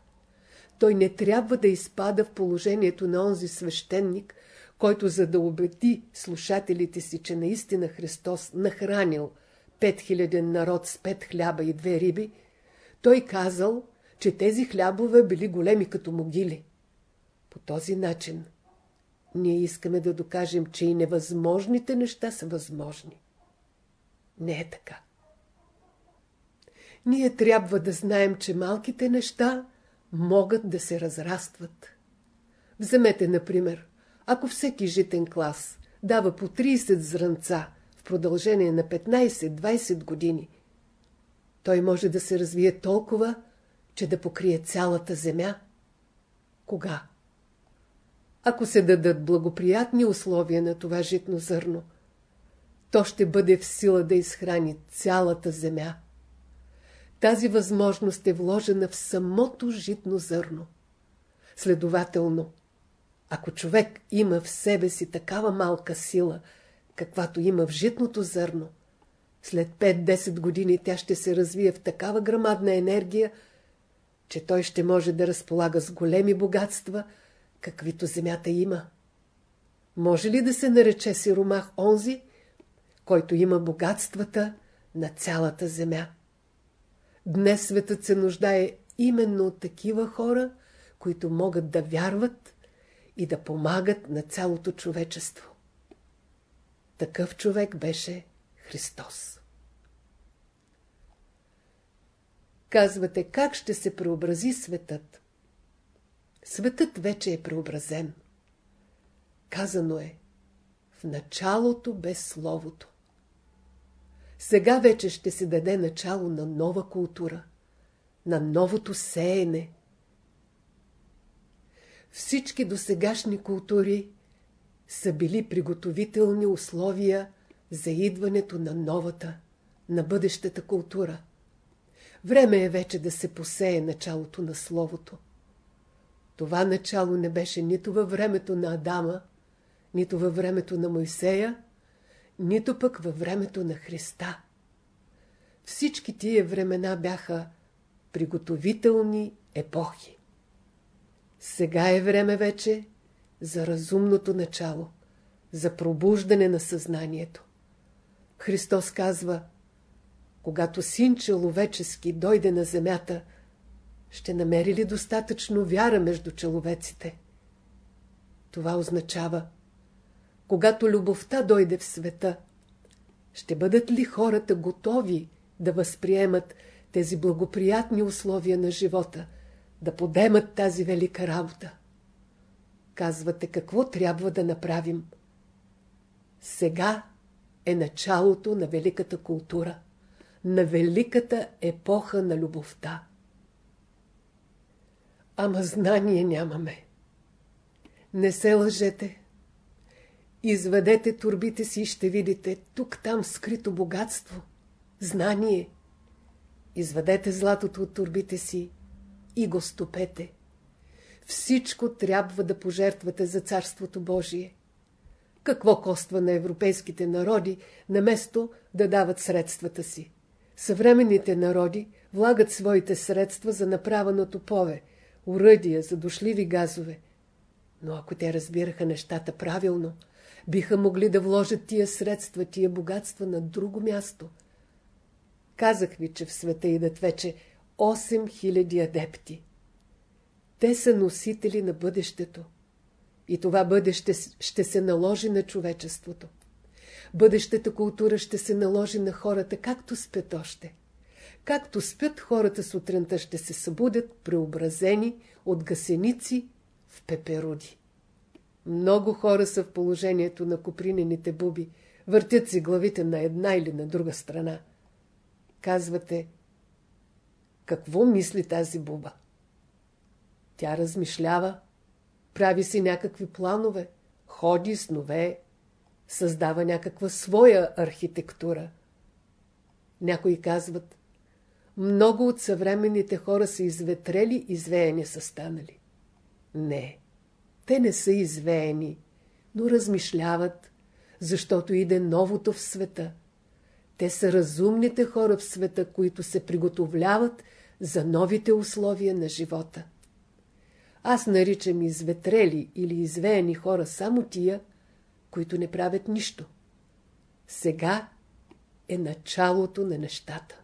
Той не трябва да изпада в положението на онзи свещеник, който за да убеди слушателите си, че наистина Христос нахранил 5000 народ с пет хляба и две риби, той казал, че тези хлябове били големи като могили. По този начин ние искаме да докажем, че и невъзможните неща са възможни. Не е така. Ние трябва да знаем, че малките неща могат да се разрастват. Вземете, например, ако всеки житен клас дава по 30 зранца в продължение на 15-20 години, той може да се развие толкова, че да покрие цялата земя. Кога? Ако се дадат благоприятни условия на това житно зърно, то ще бъде в сила да изхрани цялата земя. Тази възможност е вложена в самото житно зърно. Следователно, ако човек има в себе си такава малка сила, каквато има в житното зърно, след 5-10 години тя ще се развие в такава грамадна енергия, че той ще може да разполага с големи богатства, каквито земята има. Може ли да се нарече сиромах онзи, който има богатствата на цялата земя? Днес светът се нуждае именно от такива хора, които могат да вярват и да помагат на цялото човечество. Такъв човек беше Христос. Казвате, как ще се преобрази светът? Светът вече е преобразен. Казано е, в началото без Словото. Сега вече ще се даде начало на нова култура, на новото сеене. Всички досегашни култури са били приготовителни условия за идването на новата, на бъдещата култура. Време е вече да се посее началото на Словото. Това начало не беше нито във времето на Адама, нито във времето на Мойсея, нито пък във времето на Христа. Всички тия времена бяха приготовителни епохи. Сега е време вече за разумното начало, за пробуждане на съзнанието. Христос казва, когато син човечески дойде на земята, ще намери ли достатъчно вяра между човеците? Това означава, когато любовта дойде в света, ще бъдат ли хората готови да възприемат тези благоприятни условия на живота, да подемат тази велика работа? Казвате, какво трябва да направим? Сега е началото на великата култура, на великата епоха на любовта. Ама знание нямаме. Не се лъжете. Изведете турбите си и ще видите тук-там скрито богатство, знание. Изведете златото от турбите си и го стопете. Всичко трябва да пожертвате за Царството Божие. Какво коства на европейските народи, наместо да дават средствата си? Съвременните народи влагат своите средства за направа на топове, уръдия, за дошливи газове. Но ако те разбираха нещата правилно, биха могли да вложат тия средства, тия богатства на друго място. Казах ви, че в света идат вече 8000 адепти. Те са носители на бъдещето. И това бъдеще ще се наложи на човечеството. Бъдещата култура ще се наложи на хората, както спят още. Както спят хората сутринта ще се събудят преобразени от гасеници в пеперуди. Много хора са в положението на копринените буби, въртят си главите на една или на друга страна. Казвате, какво мисли тази буба? Тя размишлява, прави си някакви планове, ходи, снове, създава някаква своя архитектура. Някои казват, много от съвременните хора са изветрели, извеяни са станали. Не, те не са извеяни, но размишляват, защото иде новото в света. Те са разумните хора в света, които се приготовляват за новите условия на живота. Аз наричам изветрели или извеяни хора само тия, които не правят нищо. Сега е началото на нещата.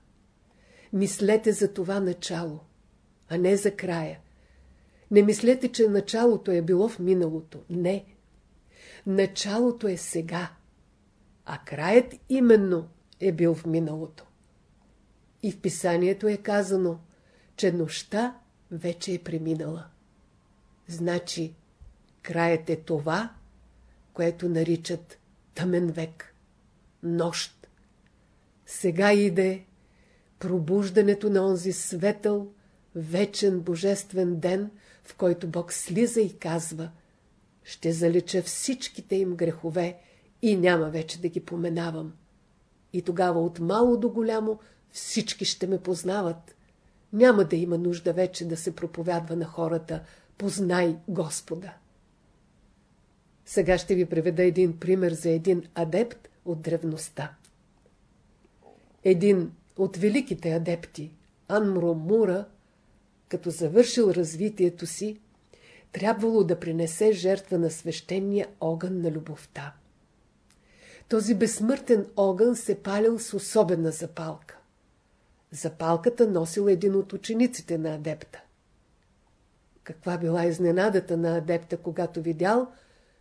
Мислете за това начало, а не за края. Не мислете, че началото е било в миналото. Не. Началото е сега, а краят именно е бил в миналото. И в писанието е казано, че нощта вече е преминала. Значи, краят е това, което наричат тъмен век, нощ. Сега иде пробуждането на онзи светъл, вечен божествен ден, в който Бог слиза и казва ще залича всичките им грехове и няма вече да ги поменавам. И тогава от мало до голямо всички ще ме познават. Няма да има нужда вече да се проповядва на хората Познай Господа. Сега ще ви приведа един пример за един адепт от древността. Един от великите адепти, Анмро Мура, като завършил развитието си, трябвало да принесе жертва на свещения огън на любовта. Този безсмъртен огън се палил с особена запалка. Запалката носил един от учениците на адепта. Каква била изненадата на адепта, когато видял,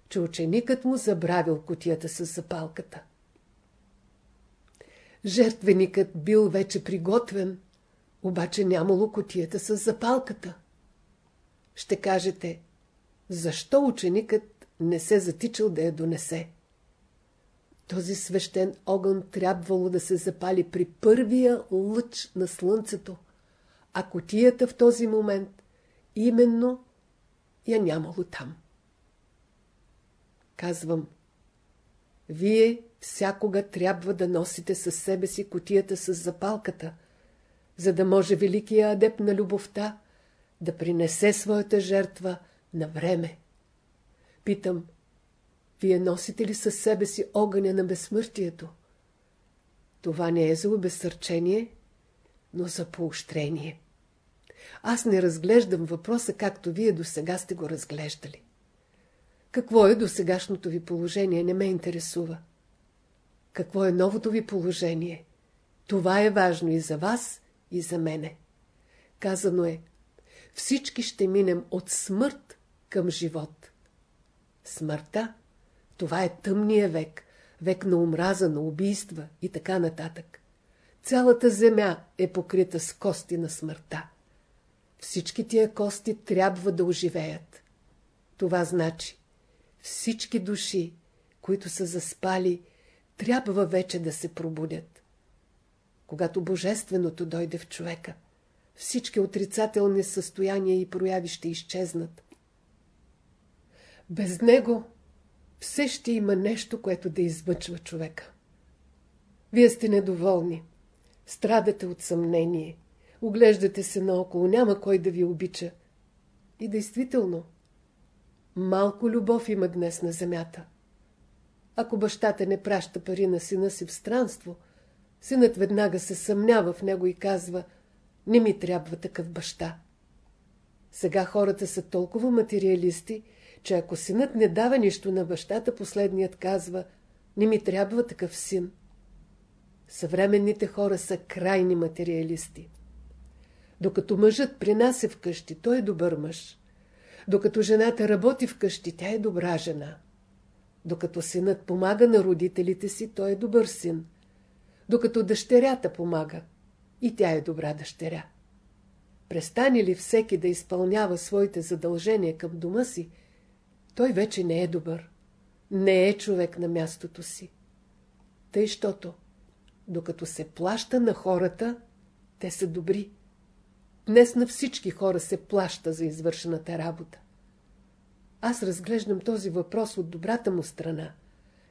че ученикът му забравил котията с запалката. Жертвеникът бил вече приготвен, обаче нямало котията с запалката. Ще кажете, защо ученикът не се затичал да я донесе? Този свещен огън трябвало да се запали при първия лъч на слънцето, а котията в този момент именно я нямало там. Казвам, вие всякога трябва да носите със себе си котията с запалката, за да може великия адеп на любовта да принесе своята жертва на време. Питам, вие носите ли със себе си огъня на безсмъртието? Това не е за обезсърчение, но за поощрение. Аз не разглеждам въпроса, както вие до сега сте го разглеждали. Какво е досегашното ви положение, не ме интересува. Какво е новото ви положение? Това е важно и за вас, и за мене. Казано е, всички ще минем от смърт към живот. Смъртта, това е тъмния век, век на омраза, на убийства и така нататък. Цялата земя е покрита с кости на смъртта. Всички тия кости трябва да оживеят. Това значи, всички души, които са заспали, трябва вече да се пробудят. Когато Божественото дойде в човека, всички отрицателни състояния и прояви ще изчезнат. Без него все ще има нещо, което да измъчва човека. Вие сте недоволни, страдате от съмнение, оглеждате се наоколо, няма кой да ви обича. И действително, малко любов има днес на земята. Ако бащата не праща пари на сина си в странство, синът веднага се съмнява в него и казва «Не ми трябва такъв баща». Сега хората са толкова материалисти, че ако синът не дава нищо на бащата, последният казва «Не ми трябва такъв син». Съвременните хора са крайни материалисти. Докато мъжът принася вкъщи, той е добър мъж. Докато жената работи вкъщи, тя е добра жена. Докато синът помага на родителите си, той е добър син. Докато дъщерята помага, и тя е добра дъщеря. Престане ли всеки да изпълнява своите задължения към дома си, той вече не е добър. Не е човек на мястото си. Тъй, щото, докато се плаща на хората, те са добри. Днес на всички хора се плаща за извършената работа. Аз разглеждам този въпрос от добрата му страна.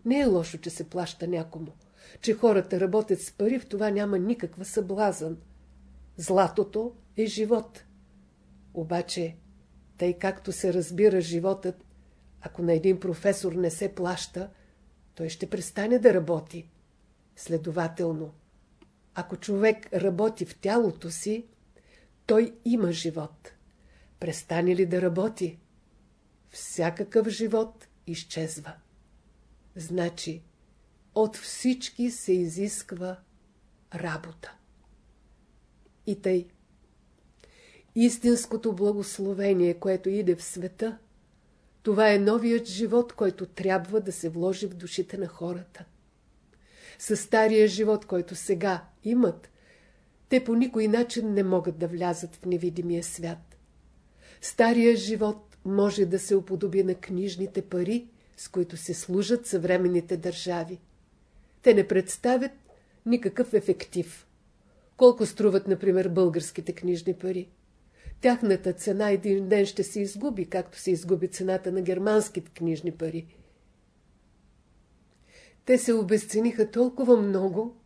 Не е лошо, че се плаща някому. Че хората работят с пари, в това няма никаква съблазън. Златото е живот. Обаче, тъй както се разбира животът, ако на един професор не се плаща, той ще престане да работи. Следователно, ако човек работи в тялото си, той има живот. Престане ли да работи, всякакъв живот изчезва. Значи, от всички се изисква работа. И тъй. Истинското благословение, което иде в света, това е новият живот, който трябва да се вложи в душите на хората. Със стария живот, който сега имат, те по никой начин не могат да влязат в невидимия свят. Стария живот може да се уподоби на книжните пари, с които се служат съвременните държави. Те не представят никакъв ефектив. Колко струват, например, българските книжни пари? Тяхната цена един ден ще се изгуби, както се изгуби цената на германските книжни пари. Те се обесцениха толкова много,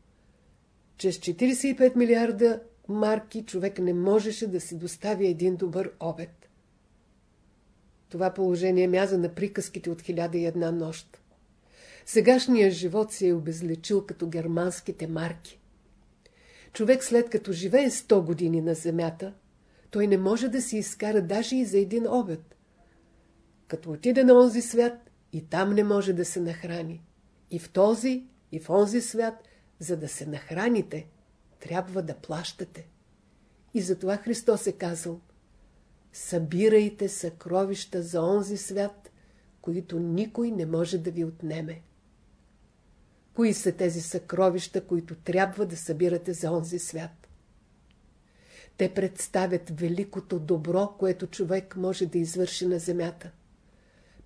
че с 45 милиарда марки човек не можеше да си достави един добър обед. Това положение мяза на приказките от хиляда и една нощ. Сегашният живот се е обезлечил като германските марки. Човек след като живее 100 години на земята, той не може да си изкара даже и за един обед. Като отиде на онзи свят, и там не може да се нахрани. И в този, и в онзи свят, за да се нахраните, трябва да плащате. И затова Христос е казал – събирайте съкровища за онзи свят, които никой не може да ви отнеме. Кои са тези съкровища, които трябва да събирате за онзи свят? Те представят великото добро, което човек може да извърши на земята.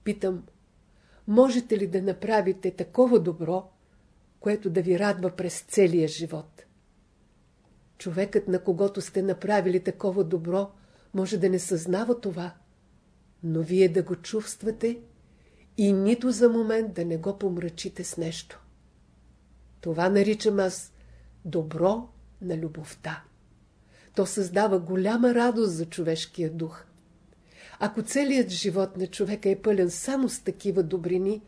Питам, можете ли да направите такова добро, което да ви радва през целия живот? Човекът, на когото сте направили такова добро, може да не съзнава това, но вие да го чувствате и нито за момент да не го помрачите с нещо. Това наричам аз добро на любовта. То създава голяма радост за човешкия дух. Ако целият живот на човека е пълен само с такива добрини,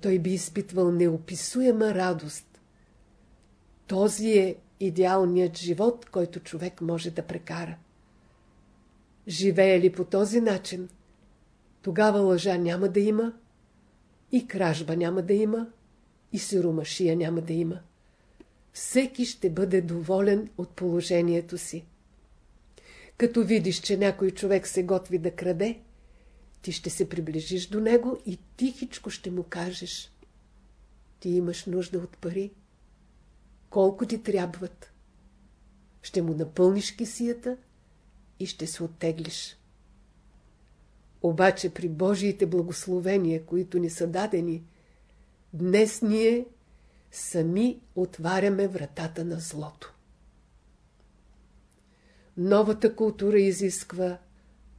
той би изпитвал неописуема радост. Този е идеалният живот, който човек може да прекара. Живее ли по този начин, Тогава лъжа няма да има, и кражба няма да има, и сиромашия няма да има. Всеки ще бъде доволен от положението си. Като видиш, че някой човек се готви да краде, ти ще се приближиш до него и тихичко ще му кажеш. Ти имаш нужда от пари. Колко ти трябват? Ще му напълниш кисията и ще се оттеглиш. Обаче при Божиите благословения, които ни са дадени, днес ние сами отваряме вратата на злото. Новата култура изисква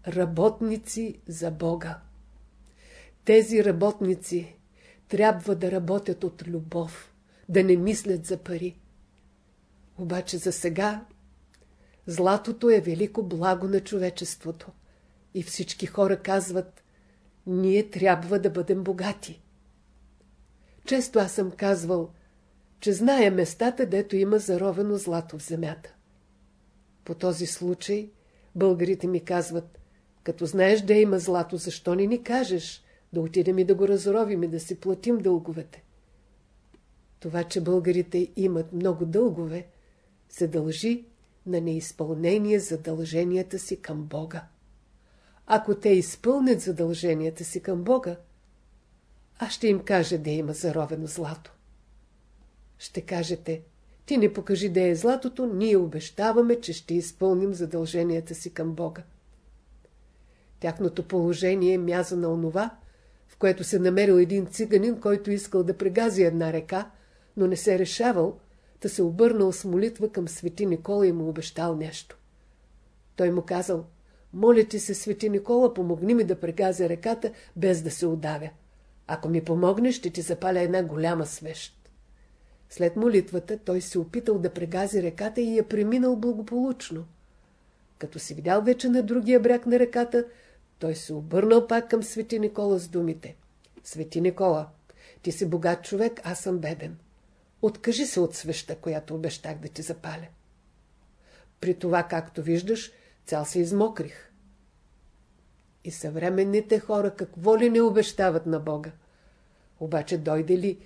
работници за Бога. Тези работници трябва да работят от любов, да не мислят за пари. Обаче за сега златото е велико благо на човечеството. И всички хора казват, ние трябва да бъдем богати. Често аз съм казвал, че зная местата, дето има заровено злато в земята. По този случай българите ми казват, като знаеш да има злато, защо не ни кажеш, да отидем и да го разровим и да си платим дълговете? Това, че българите имат много дългове, се дължи на неизпълнение задълженията си към Бога. Ако те изпълнят задълженията си към Бога, аз ще им кажа да има заровено злато. Ще кажете, ти не покажи да е златото, ние обещаваме, че ще изпълним задълженията си към Бога. Тяхното положение е мяза на онова, в което се намерил един циганин, който искал да прегази една река, но не се решавал, да се обърнал с молитва към свети Никола и му обещал нещо. Той му казал, моля ти се, свети Никола, помогни ми да прегазя реката, без да се удавя. Ако ми помогнеш, ще ти запаля една голяма свещ. След молитвата той се опитал да прегази реката и я преминал благополучно. Като се видял вече на другия бряг на реката, той се обърнал пак към Свети Никола с думите. Свети Никола, ти си богат човек, аз съм беден. Откажи се от свеща, която обещах да ти запаля. При това, както виждаш, цял се измокрих. И съвременните хора какво ли не обещават на Бога? Обаче дойде ли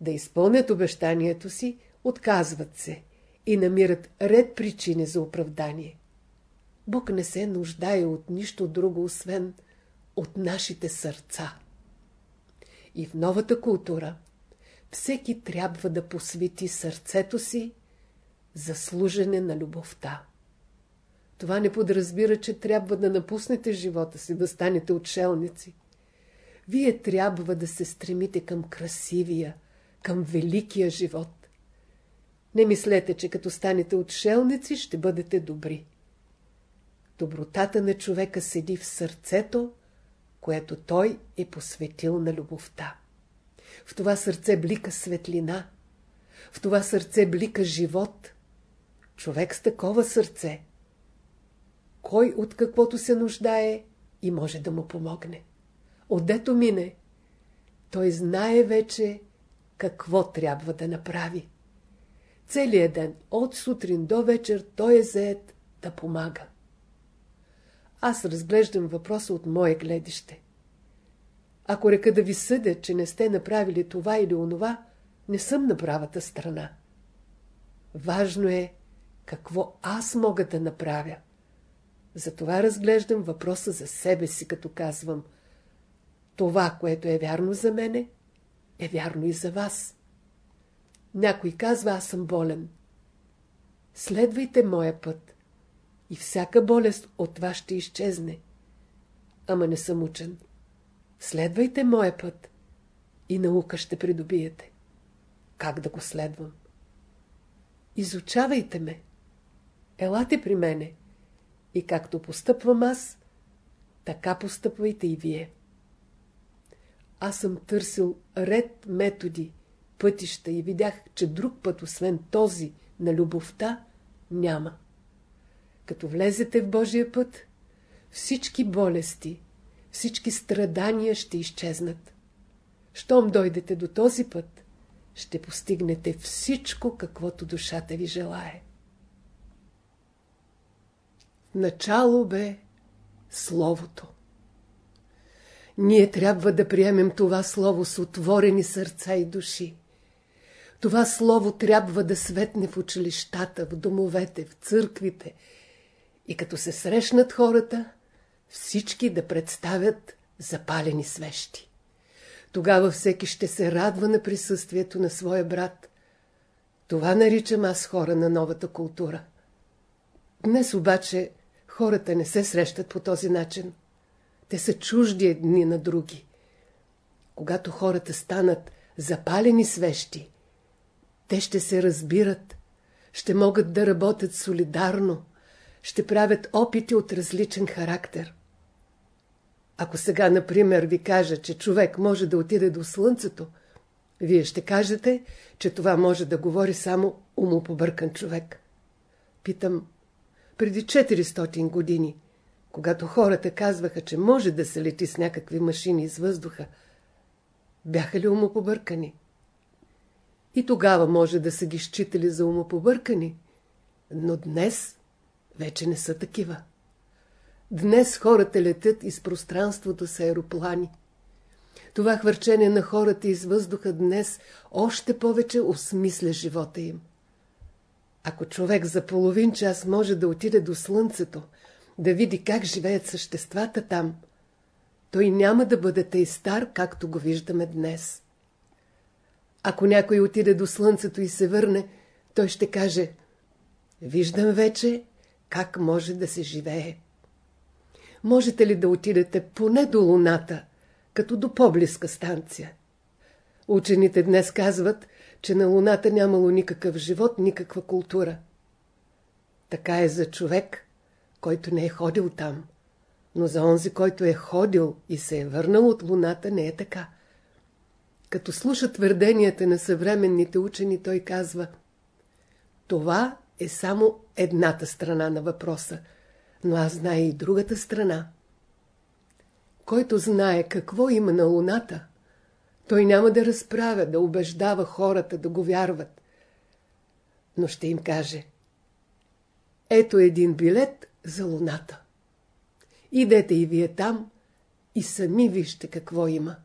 да изпълнят обещанието си, отказват се и намират ред причини за оправдание. Бог не се нуждае от нищо друго, освен от нашите сърца. И в новата култура всеки трябва да посвети сърцето си за служене на любовта. Това не подразбира, че трябва да напуснете живота си, да станете отшелници. Вие трябва да се стремите към красивия, към великия живот. Не мислете, че като станете отшелници, ще бъдете добри. Добротата на човека седи в сърцето, което той е посветил на любовта. В това сърце блика светлина. В това сърце блика живот. Човек с такова сърце. Кой от каквото се нуждае и може да му помогне. Отдето мине, той знае вече какво трябва да направи. Целият ден, от сутрин до вечер, той е заед да помага. Аз разглеждам въпроса от мое гледище. Ако река да ви съдя, че не сте направили това или онова, не съм на правата страна. Важно е какво аз мога да направя. Затова разглеждам въпроса за себе си, като казвам това, което е вярно за мене, е вярно и за вас. Някой казва, аз съм болен. Следвайте моя път и всяка болест от вас ще изчезне. Ама не съм учен. Следвайте моя път и наука ще придобиете. Как да го следвам? Изучавайте ме. Елате при мене. И както постъпвам аз, така постъпвайте и вие. Аз съм търсил ред методи, пътища и видях, че друг път, освен този на любовта, няма. Като влезете в Божия път, всички болести, всички страдания ще изчезнат. Щом дойдете до този път, ще постигнете всичко, каквото душата ви желае. Начало бе Словото. Ние трябва да приемем това слово с отворени сърца и души. Това слово трябва да светне в училищата, в домовете, в църквите. И като се срещнат хората, всички да представят запалени свещи. Тогава всеки ще се радва на присъствието на своя брат. Това наричам аз хора на новата култура. Днес обаче хората не се срещат по този начин. Те са чужди едни на други. Когато хората станат запалени свещи, те ще се разбират, ще могат да работят солидарно, ще правят опити от различен характер. Ако сега, например, ви кажа, че човек може да отиде до слънцето, вие ще кажете, че това може да говори само умопобъркан човек. Питам, преди 400 години, когато хората казваха, че може да се лети с някакви машини из въздуха, бяха ли умопобъркани? И тогава може да са ги считали за умопобъркани, но днес вече не са такива. Днес хората летят из пространството с аероплани. Това хвърчение на хората из въздуха днес още повече осмисля живота им. Ако човек за половин час може да отиде до слънцето, да види как живеят съществата там, той няма да бъде тъй стар, както го виждаме днес. Ако някой отиде до слънцето и се върне, той ще каже Виждам вече как може да се живее. Можете ли да отидете поне до Луната, като до по-близка станция? Учените днес казват, че на Луната нямало никакъв живот, никаква култура. Така е за човек, който не е ходил там. Но за онзи, който е ходил и се е върнал от Луната, не е така. Като слуша твърденията на съвременните учени, той казва Това е само едната страна на въпроса, но аз знае и другата страна. Който знае какво има на Луната, той няма да разправя, да убеждава хората да го вярват. Но ще им каже Ето един билет за Луната. Идете и вие там и сами вижте какво има.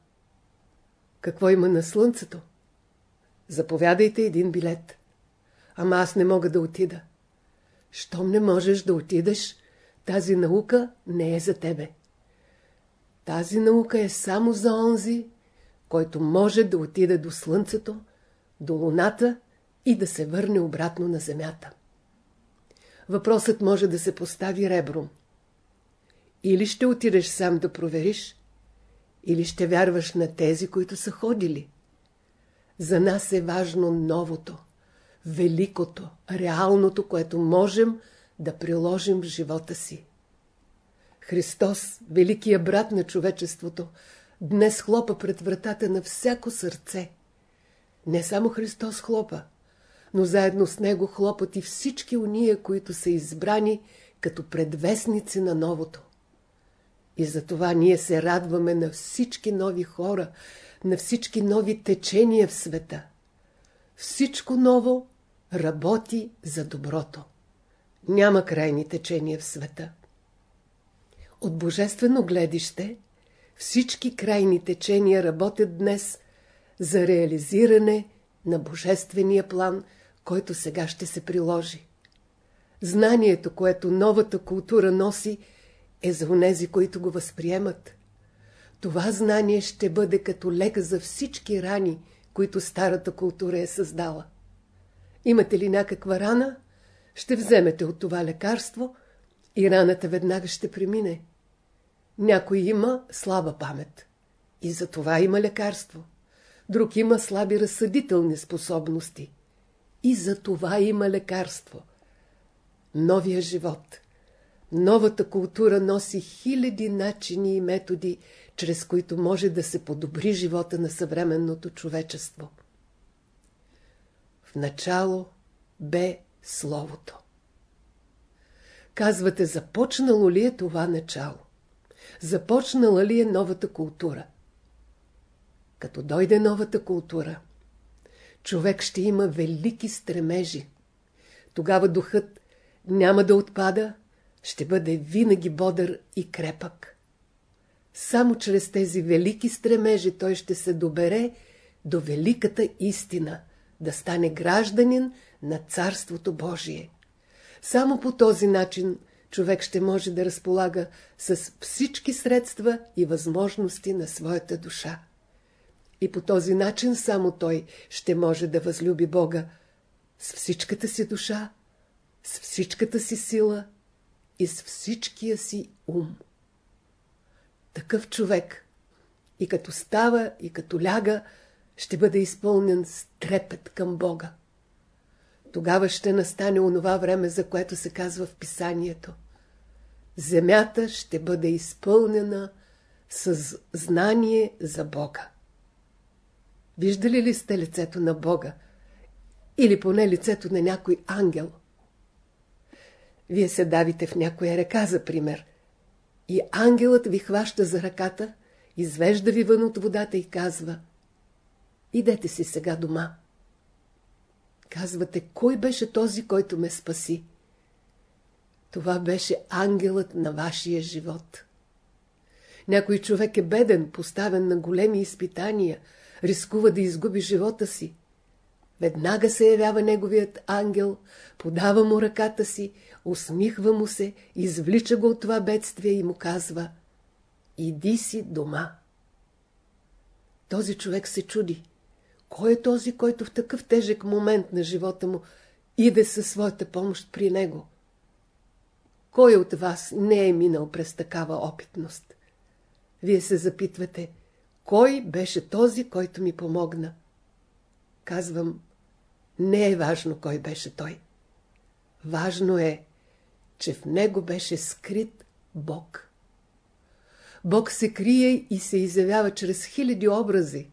Какво има на Слънцето? Заповядайте един билет. Ама аз не мога да отида. Щом не можеш да отидеш, тази наука не е за тебе. Тази наука е само за онзи, който може да отиде до Слънцето, до Луната и да се върне обратно на Земята. Въпросът може да се постави ребром. Или ще отидеш сам да провериш, или ще вярваш на тези, които са ходили. За нас е важно новото, великото, реалното, което можем да приложим в живота си. Христос, великия брат на човечеството, днес хлопа пред вратата на всяко сърце. Не само Христос хлопа, но заедно с него хлопат и всички уния, които са избрани като предвестници на новото. И затова ние се радваме на всички нови хора, на всички нови течения в света. Всичко ново работи за доброто. Няма крайни течения в света. От божествено гледище всички крайни течения работят днес за реализиране на божествения план, който сега ще се приложи. Знанието, което новата култура носи, е за онези, които го възприемат. Това знание ще бъде като лека за всички рани, които старата култура е създала. Имате ли някаква рана? Ще вземете от това лекарство и раната веднага ще премине. Някой има слаба памет и за това има лекарство. Друг има слаби разсъдителни способности и за това има лекарство. Новия живот – Новата култура носи хиляди начини и методи, чрез които може да се подобри живота на съвременното човечество. В начало бе Словото. Казвате, започнало ли е това начало? Започнала ли е новата култура? Като дойде новата култура, човек ще има велики стремежи. Тогава духът няма да отпада, ще бъде винаги бодър и крепък. Само чрез тези велики стремежи той ще се добере до великата истина, да стане гражданин на Царството Божие. Само по този начин човек ще може да разполага с всички средства и възможности на своята душа. И по този начин само той ще може да възлюби Бога с всичката си душа, с всичката си сила и с всичкия си ум. Такъв човек и като става, и като ляга, ще бъде изпълнен с трепет към Бога. Тогава ще настане онова време, за което се казва в писанието. Земята ще бъде изпълнена с знание за Бога. Виждали ли сте лицето на Бога? Или поне лицето на някой ангел? Вие се давите в някоя река, за пример. И ангелът ви хваща за ръката, извежда ви вън от водата и казва Идете си сега дома. Казвате, кой беше този, който ме спаси? Това беше ангелът на вашия живот. Някой човек е беден, поставен на големи изпитания, рискува да изгуби живота си. Веднага се явява неговият ангел, подава му ръката си, усмихва му се, извлича го от това бедствие и му казва «Иди си дома». Този човек се чуди. Кой е този, който в такъв тежък момент на живота му иде със своята помощ при него? Кой от вас не е минал през такава опитност? Вие се запитвате, кой беше този, който ми помогна? Казвам, не е важно кой беше той. Важно е, че в него беше скрит Бог. Бог се крие и се изявява чрез хиляди образи.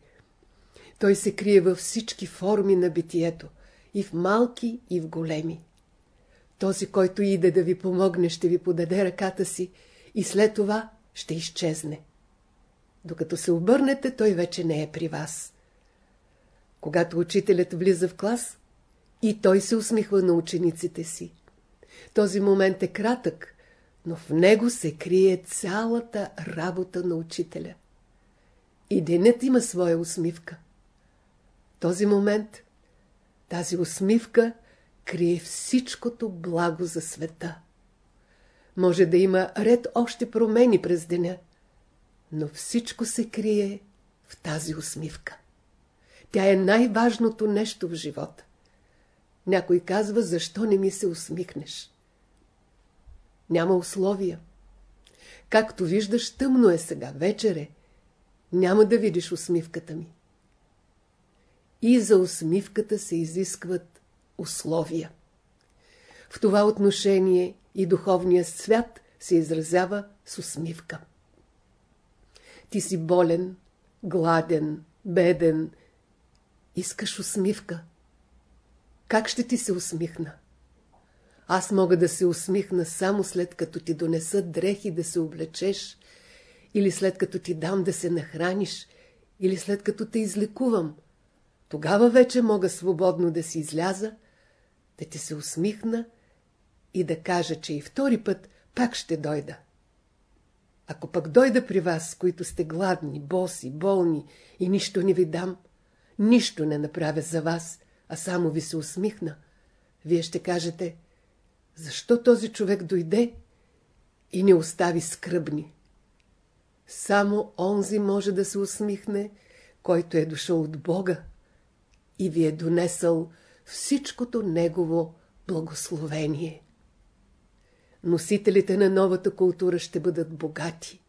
Той се крие във всички форми на битието, и в малки, и в големи. Този, който иде да ви помогне, ще ви подаде ръката си и след това ще изчезне. Докато се обърнете, той вече не е при вас. Когато учителят влиза в клас, и той се усмихва на учениците си. Този момент е кратък, но в него се крие цялата работа на учителя. И денят има своя усмивка. Този момент, тази усмивка крие всичкото благо за света. Може да има ред още промени през деня, но всичко се крие в тази усмивка. Тя е най-важното нещо в живота. Някой казва, защо не ми се усмихнеш? Няма условия. Както виждаш, тъмно е сега, вечер е. Няма да видиш усмивката ми. И за усмивката се изискват условия. В това отношение и духовният свят се изразява с усмивка. Ти си болен, гладен, беден. Искаш усмивка. Как ще ти се усмихна? Аз мога да се усмихна само след като ти донеса дрехи да се облечеш, или след като ти дам да се нахраниш, или след като те излекувам. Тогава вече мога свободно да си изляза, да ти се усмихна и да кажа, че и втори път пак ще дойда. Ако пък дойда при вас, които сте гладни, боси, болни и нищо не ви дам, нищо не направя за вас, а само ви се усмихна, вие ще кажете, защо този човек дойде и не остави скръбни? Само онзи може да се усмихне, който е дошъл от Бога и ви е донесъл всичкото Негово благословение. Носителите на новата култура ще бъдат богати,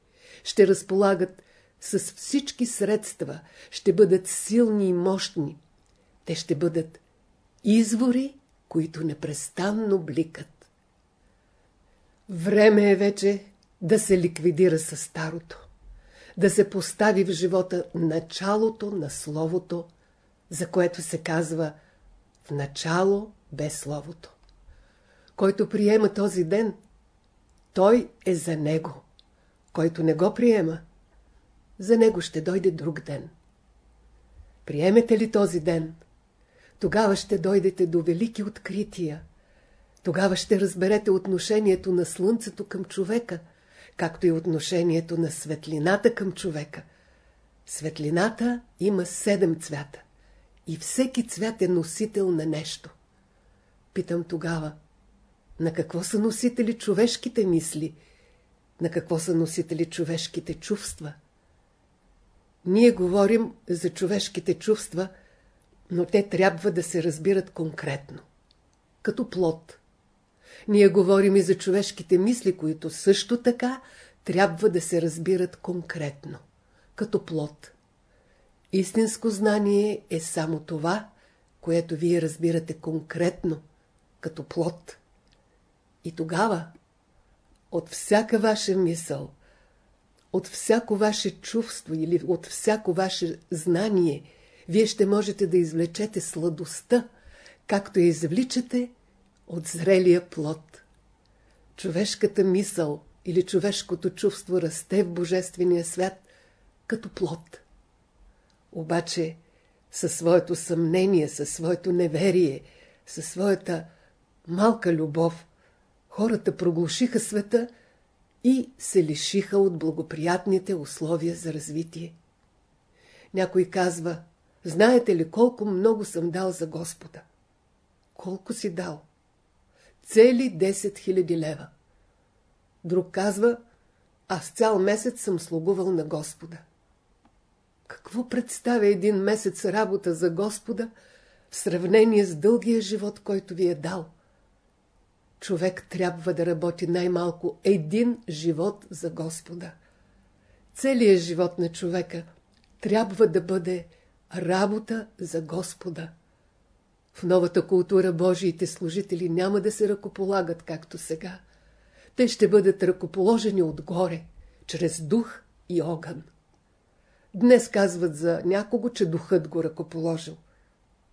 ще разполагат с всички средства, ще бъдат силни и мощни. Те ще бъдат извори, които непрестанно бликат. Време е вече да се ликвидира със старото, да се постави в живота началото на Словото, за което се казва в начало без Словото. Който приема този ден, той е за него. Който не го приема, за него ще дойде друг ден. Приемете ли този ден? Тогава ще дойдете до велики открития. Тогава ще разберете отношението на Слънцето към човека, както и отношението на светлината към човека. Светлината има седем цвята и всеки цвят е носител на нещо. Питам тогава, на какво са носители човешките мисли? На какво са носители човешките чувства? Ние говорим за човешките чувства, но те трябва да се разбират конкретно, като плод. Ние говорим и за човешките мисли, които също така трябва да се разбират конкретно, като плод. Истинско знание е само това, което вие разбирате конкретно, като плод. И тогава, от всяка ваша мисъл, от всяко ваше чувство или от всяко ваше знание, вие ще можете да извлечете сладостта, както я извличате от зрелия плод. Човешката мисъл или човешкото чувство расте в Божествения свят като плод. Обаче със своето съмнение, със своето неверие, със своята малка любов, хората проглушиха света и се лишиха от благоприятните условия за развитие. Някой казва, знаете ли колко много съм дал за Господа? Колко си дал? Цели 10 000 лева. Друг казва, аз цял месец съм слугувал на Господа. Какво представя един месец работа за Господа в сравнение с дългия живот, който ви е дал? Човек трябва да работи най-малко един живот за Господа. Целият живот на човека трябва да бъде работа за Господа. В новата култура Божиите служители няма да се ръкополагат, както сега. Те ще бъдат ръкоположени отгоре, чрез дух и огън. Днес казват за някого, че духът го ръкоположил.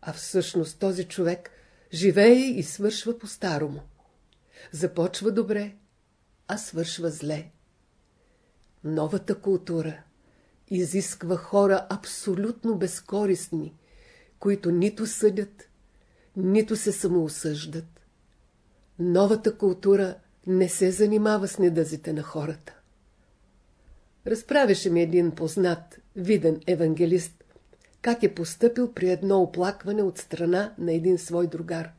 А всъщност този човек живее и свършва по-старому. Започва добре, а свършва зле. Новата култура изисква хора абсолютно безкористни, които нито съдят, нито се самоосъждат. Новата култура не се занимава с недъзите на хората. Разправяше ми един познат, виден евангелист, как е поступил при едно оплакване от страна на един свой другар.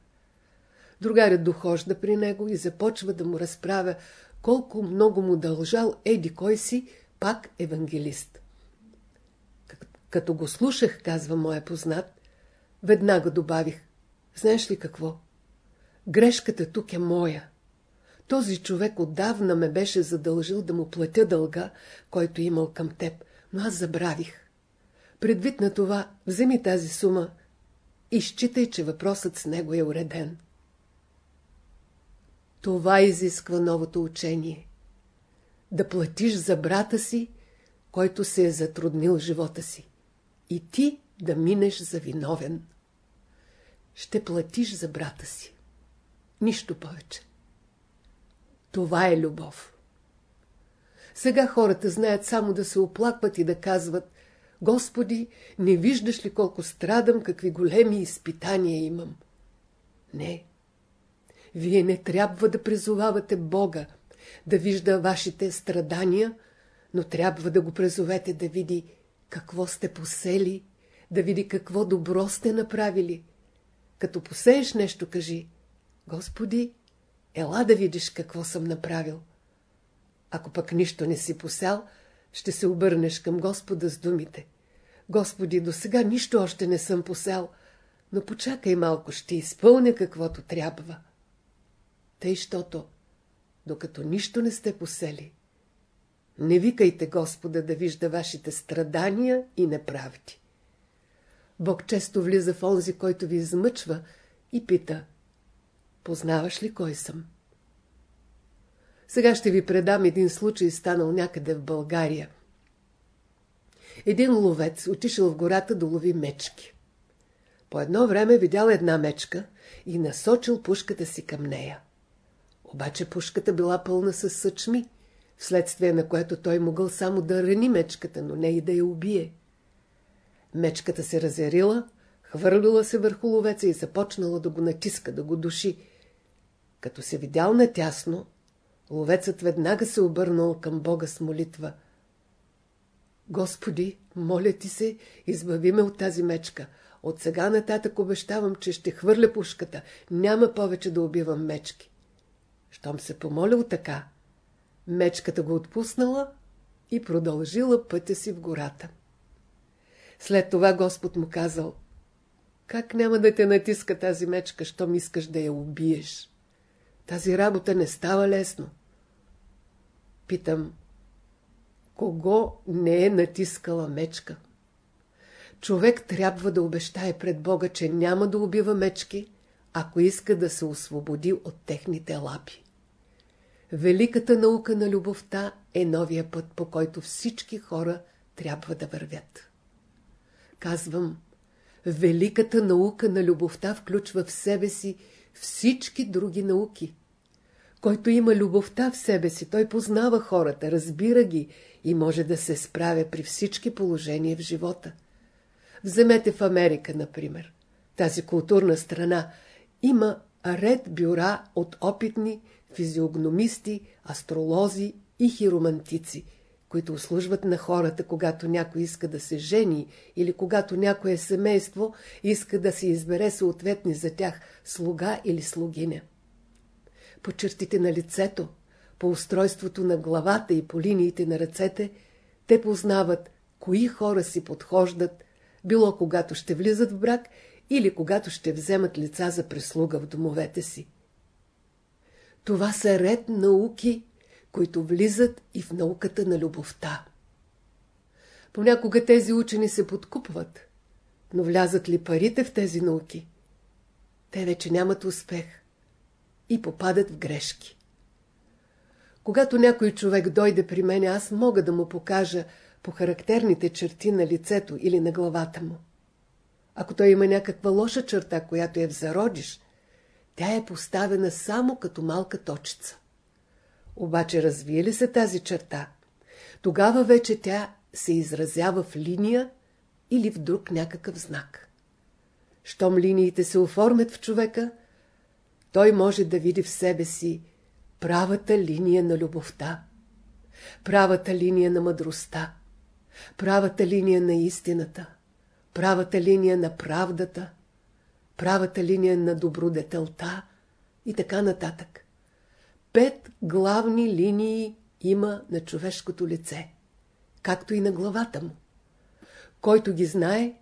Другарят дохожда при него и започва да му разправя колко много му дължал еди кой си, пак евангелист. Като го слушах, казва моя познат, веднага добавих, знаеш ли какво? Грешката тук е моя. Този човек отдавна ме беше задължил да му платя дълга, който имал към теб, но аз забравих. Предвид на това, вземи тази сума и считай, че въпросът с него е уреден. Това изисква новото учение. Да платиш за брата си, който се е затруднил живота си. И ти да минеш за виновен. Ще платиш за брата си. Нищо повече. Това е любов. Сега хората знаят само да се оплакват и да казват Господи, не виждаш ли колко страдам, какви големи изпитания имам? Не. Вие не трябва да призовавате Бога да вижда вашите страдания, но трябва да го призовете да види какво сте посели, да види какво добро сте направили. Като посееш нещо, кажи Господи, ела да видиш какво съм направил. Ако пък нищо не си посял, ще се обърнеш към Господа с думите. Господи, до сега нищо още не съм посел, но почакай малко, ще изпълня каквото трябва. Тъй, щото, докато нищо не сте посели, не викайте Господа да вижда вашите страдания и неправди. Бог често влиза в онзи, който ви измъчва и пита Познаваш ли кой съм? Сега ще ви предам един случай, станал някъде в България. Един ловец отишъл в гората да лови мечки. По едно време видял една мечка и насочил пушката си към нея. Обаче пушката била пълна с съчми, вследствие на което той могъл само да рани мечката, но не и да я убие. Мечката се разярила, хвърлила се върху ловеца и започнала да го натиска, да го души. Като се видял натясно, Ловецът веднага се обърнал към Бога с молитва. Господи, моля ти се, избави ме от тази мечка. От сега нататък обещавам, че ще хвърля пушката. Няма повече да убивам мечки. Щом се помолил така, мечката го отпуснала и продължила пътя си в гората. След това Господ му казал, как няма да те натиска тази мечка, щом искаш да я убиеш? Тази работа не става лесно. Питам, кого не е натискала мечка? Човек трябва да обещае пред Бога, че няма да убива мечки, ако иска да се освободи от техните лапи. Великата наука на любовта е новия път, по който всички хора трябва да вървят. Казвам, великата наука на любовта включва в себе си всички други науки. Който има любовта в себе си, той познава хората, разбира ги и може да се справя при всички положения в живота. Вземете в Америка, например. Тази културна страна има ред бюра от опитни физиогномисти, астролози и хиромантици, които услужват на хората, когато някой иска да се жени или когато някое семейство иска да се избере съответни за тях слуга или слугиня. По чертите на лицето, по устройството на главата и по линиите на ръцете, те познават кои хора си подхождат, било когато ще влизат в брак или когато ще вземат лица за прислуга в домовете си. Това са ред науки, които влизат и в науката на любовта. Понякога тези учени се подкупват, но влязат ли парите в тези науки, те вече нямат успех и попадат в грешки. Когато някой човек дойде при мен, аз мога да му покажа по характерните черти на лицето или на главата му. Ако той има някаква лоша черта, която е в зародиш, тя е поставена само като малка точица. Обаче развие ли се тази черта, тогава вече тя се изразява в линия или в друг някакъв знак. Щом линиите се оформят в човека, той може да види в себе си правата линия на любовта, правата линия на мъдростта, правата линия на истината, правата линия на правдата, правата линия на добродетелта и така нататък. Пет главни линии има на човешкото лице, както и на главата му. Който ги знае,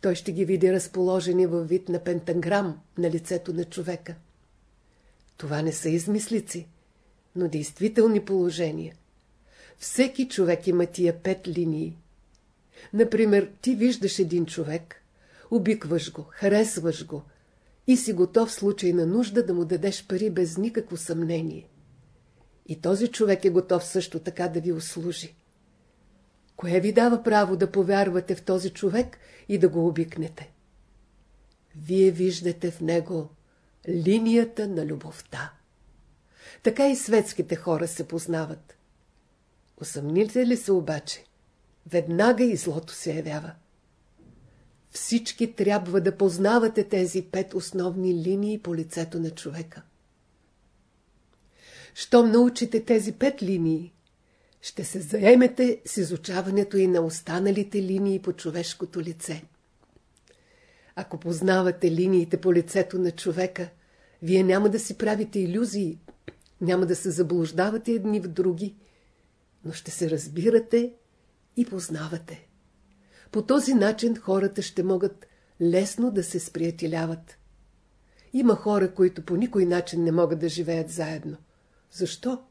той ще ги види разположени във вид на пентаграм на лицето на човека. Това не са измислици, но действителни положения. Всеки човек има тия пет линии. Например, ти виждаш един човек, обикваш го, харесваш го и си готов в случай на нужда да му дадеш пари без никакво съмнение. И този човек е готов също така да ви услужи. Кое ви дава право да повярвате в този човек и да го обикнете? Вие виждате в него линията на любовта. Така и светските хора се познават. Усъмните ли се обаче? Веднага и злото се явява. Всички трябва да познавате тези пет основни линии по лицето на човека. Щом научите тези пет линии, ще се заемете с изучаването и на останалите линии по човешкото лице. Ако познавате линиите по лицето на човека, вие няма да си правите иллюзии, няма да се заблуждавате едни в други, но ще се разбирате и познавате. По този начин хората ще могат лесно да се сприятеляват. Има хора, които по никой начин не могат да живеят заедно. Защо?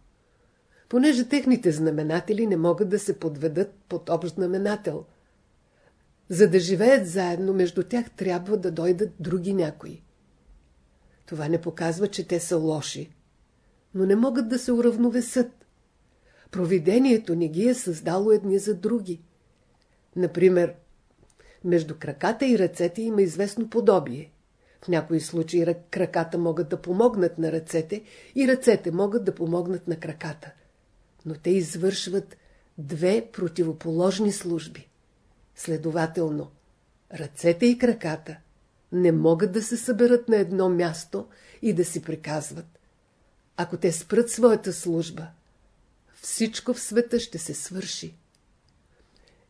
Понеже техните знаменатели не могат да се подведат под общ знаменател. За да живеят заедно, между тях трябва да дойдат други някои. Това не показва, че те са лоши, но не могат да се уравновесат. Провидението не ги е създало едни за други. Например, между краката и ръцете има известно подобие. В някои случаи краката могат да помогнат на ръцете и ръцете могат да помогнат на краката. Но те извършват две противоположни служби. Следователно, ръцете и краката не могат да се съберат на едно място и да си приказват. Ако те спрат своята служба, всичко в света ще се свърши.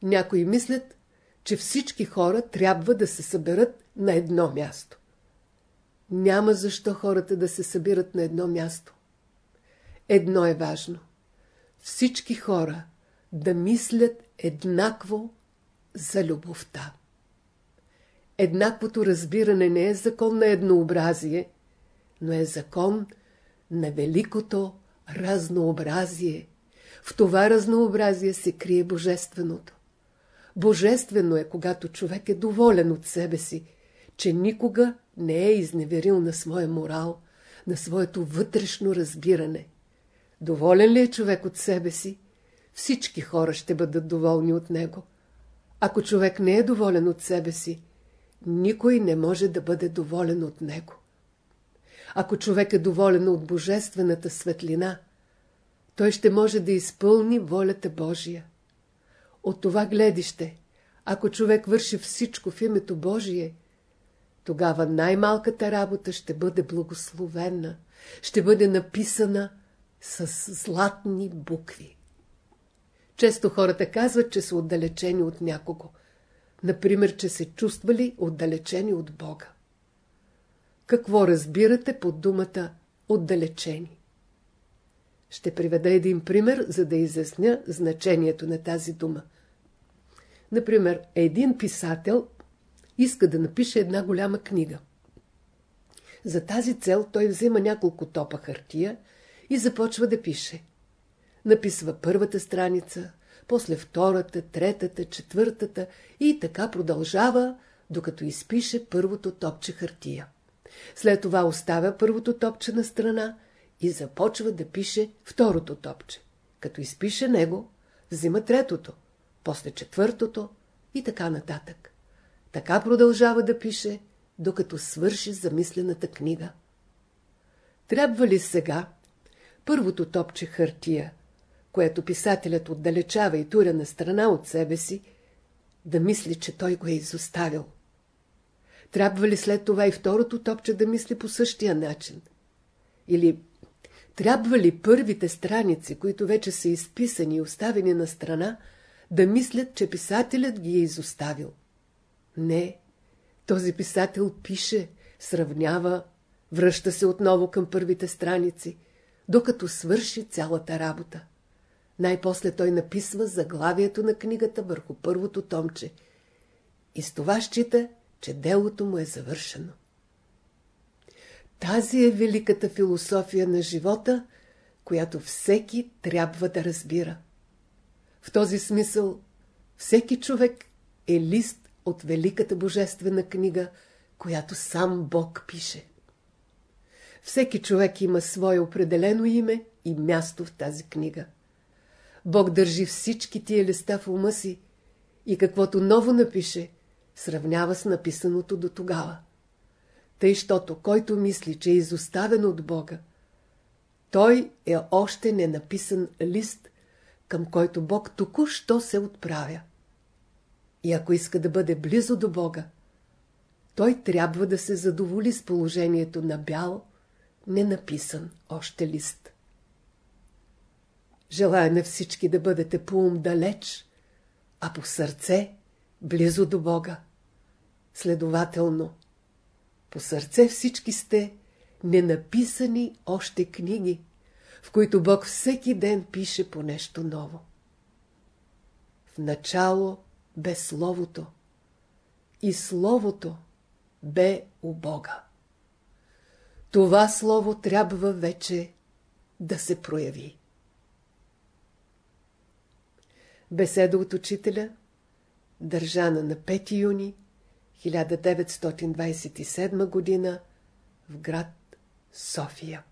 Някои мислят, че всички хора трябва да се съберат на едно място. Няма защо хората да се събират на едно място. Едно е важно. Всички хора да мислят еднакво за любовта. Еднаквото разбиране не е закон на еднообразие, но е закон на великото разнообразие. В това разнообразие се крие Божественото. Божествено е, когато човек е доволен от себе си, че никога не е изневерил на своя морал, на своето вътрешно разбиране. Доволен ли е човек от себе си, всички хора ще бъдат доволни от него. Ако човек не е доволен от себе си, никой не може да бъде доволен от него. Ако човек е доволен от божествената светлина, той ще може да изпълни волята Божия. От това гледище, ако човек върши всичко в името Божие, тогава най-малката работа ще бъде благословена, ще бъде написана с златни букви. Често хората казват, че са отдалечени от някого. Например, че се чувствали отдалечени от Бога. Какво разбирате под думата отдалечени? Ще приведа един пример, за да изясня значението на тази дума. Например, един писател иска да напише една голяма книга. За тази цел той взема няколко топа хартия и започва да пише. Написва първата страница, после втората, третата, четвъртата и така продължава, докато изпише първото топче хартия. След това оставя първото топче на страна и започва да пише второто топче. Като изпише него, взима третото, после четвъртото и така нататък. Така продължава да пише, докато свърши замислената книга. Трябва ли сега първото топче хартия, което писателят отдалечава и туря на страна от себе си, да мисли, че той го е изоставил? Трябва ли след това и второто топче да мисли по същия начин? Или трябва ли първите страници, които вече са изписани и оставени на страна, да мислят, че писателят ги е изоставил? Не, този писател пише, сравнява, връща се отново към първите страници, докато свърши цялата работа. Най-после той написва заглавието на книгата върху първото томче и с това счита, че делото му е завършено. Тази е великата философия на живота, която всеки трябва да разбира. В този смисъл всеки човек е лист от великата божествена книга, която сам Бог пише. Всеки човек има свое определено име и място в тази книга. Бог държи всички тия листа в ума си и каквото ново напише, сравнява с написаното до тогава. Тъй, щото който мисли, че е изоставен от Бога, той е още ненаписан лист, към който Бог току-що се отправя. И ако иска да бъде близо до Бога, той трябва да се задоволи с положението на бял, ненаписан още лист. Желая на всички да бъдете по ум далеч, а по сърце близо до Бога. Следователно, по сърце всички сте ненаписани още книги, в които Бог всеки ден пише по нещо ново. В начало бе Словото и Словото бе у Бога. Това Слово трябва вече да се прояви. Беседа от учителя, държана на 5 юни 1927 г. в град София.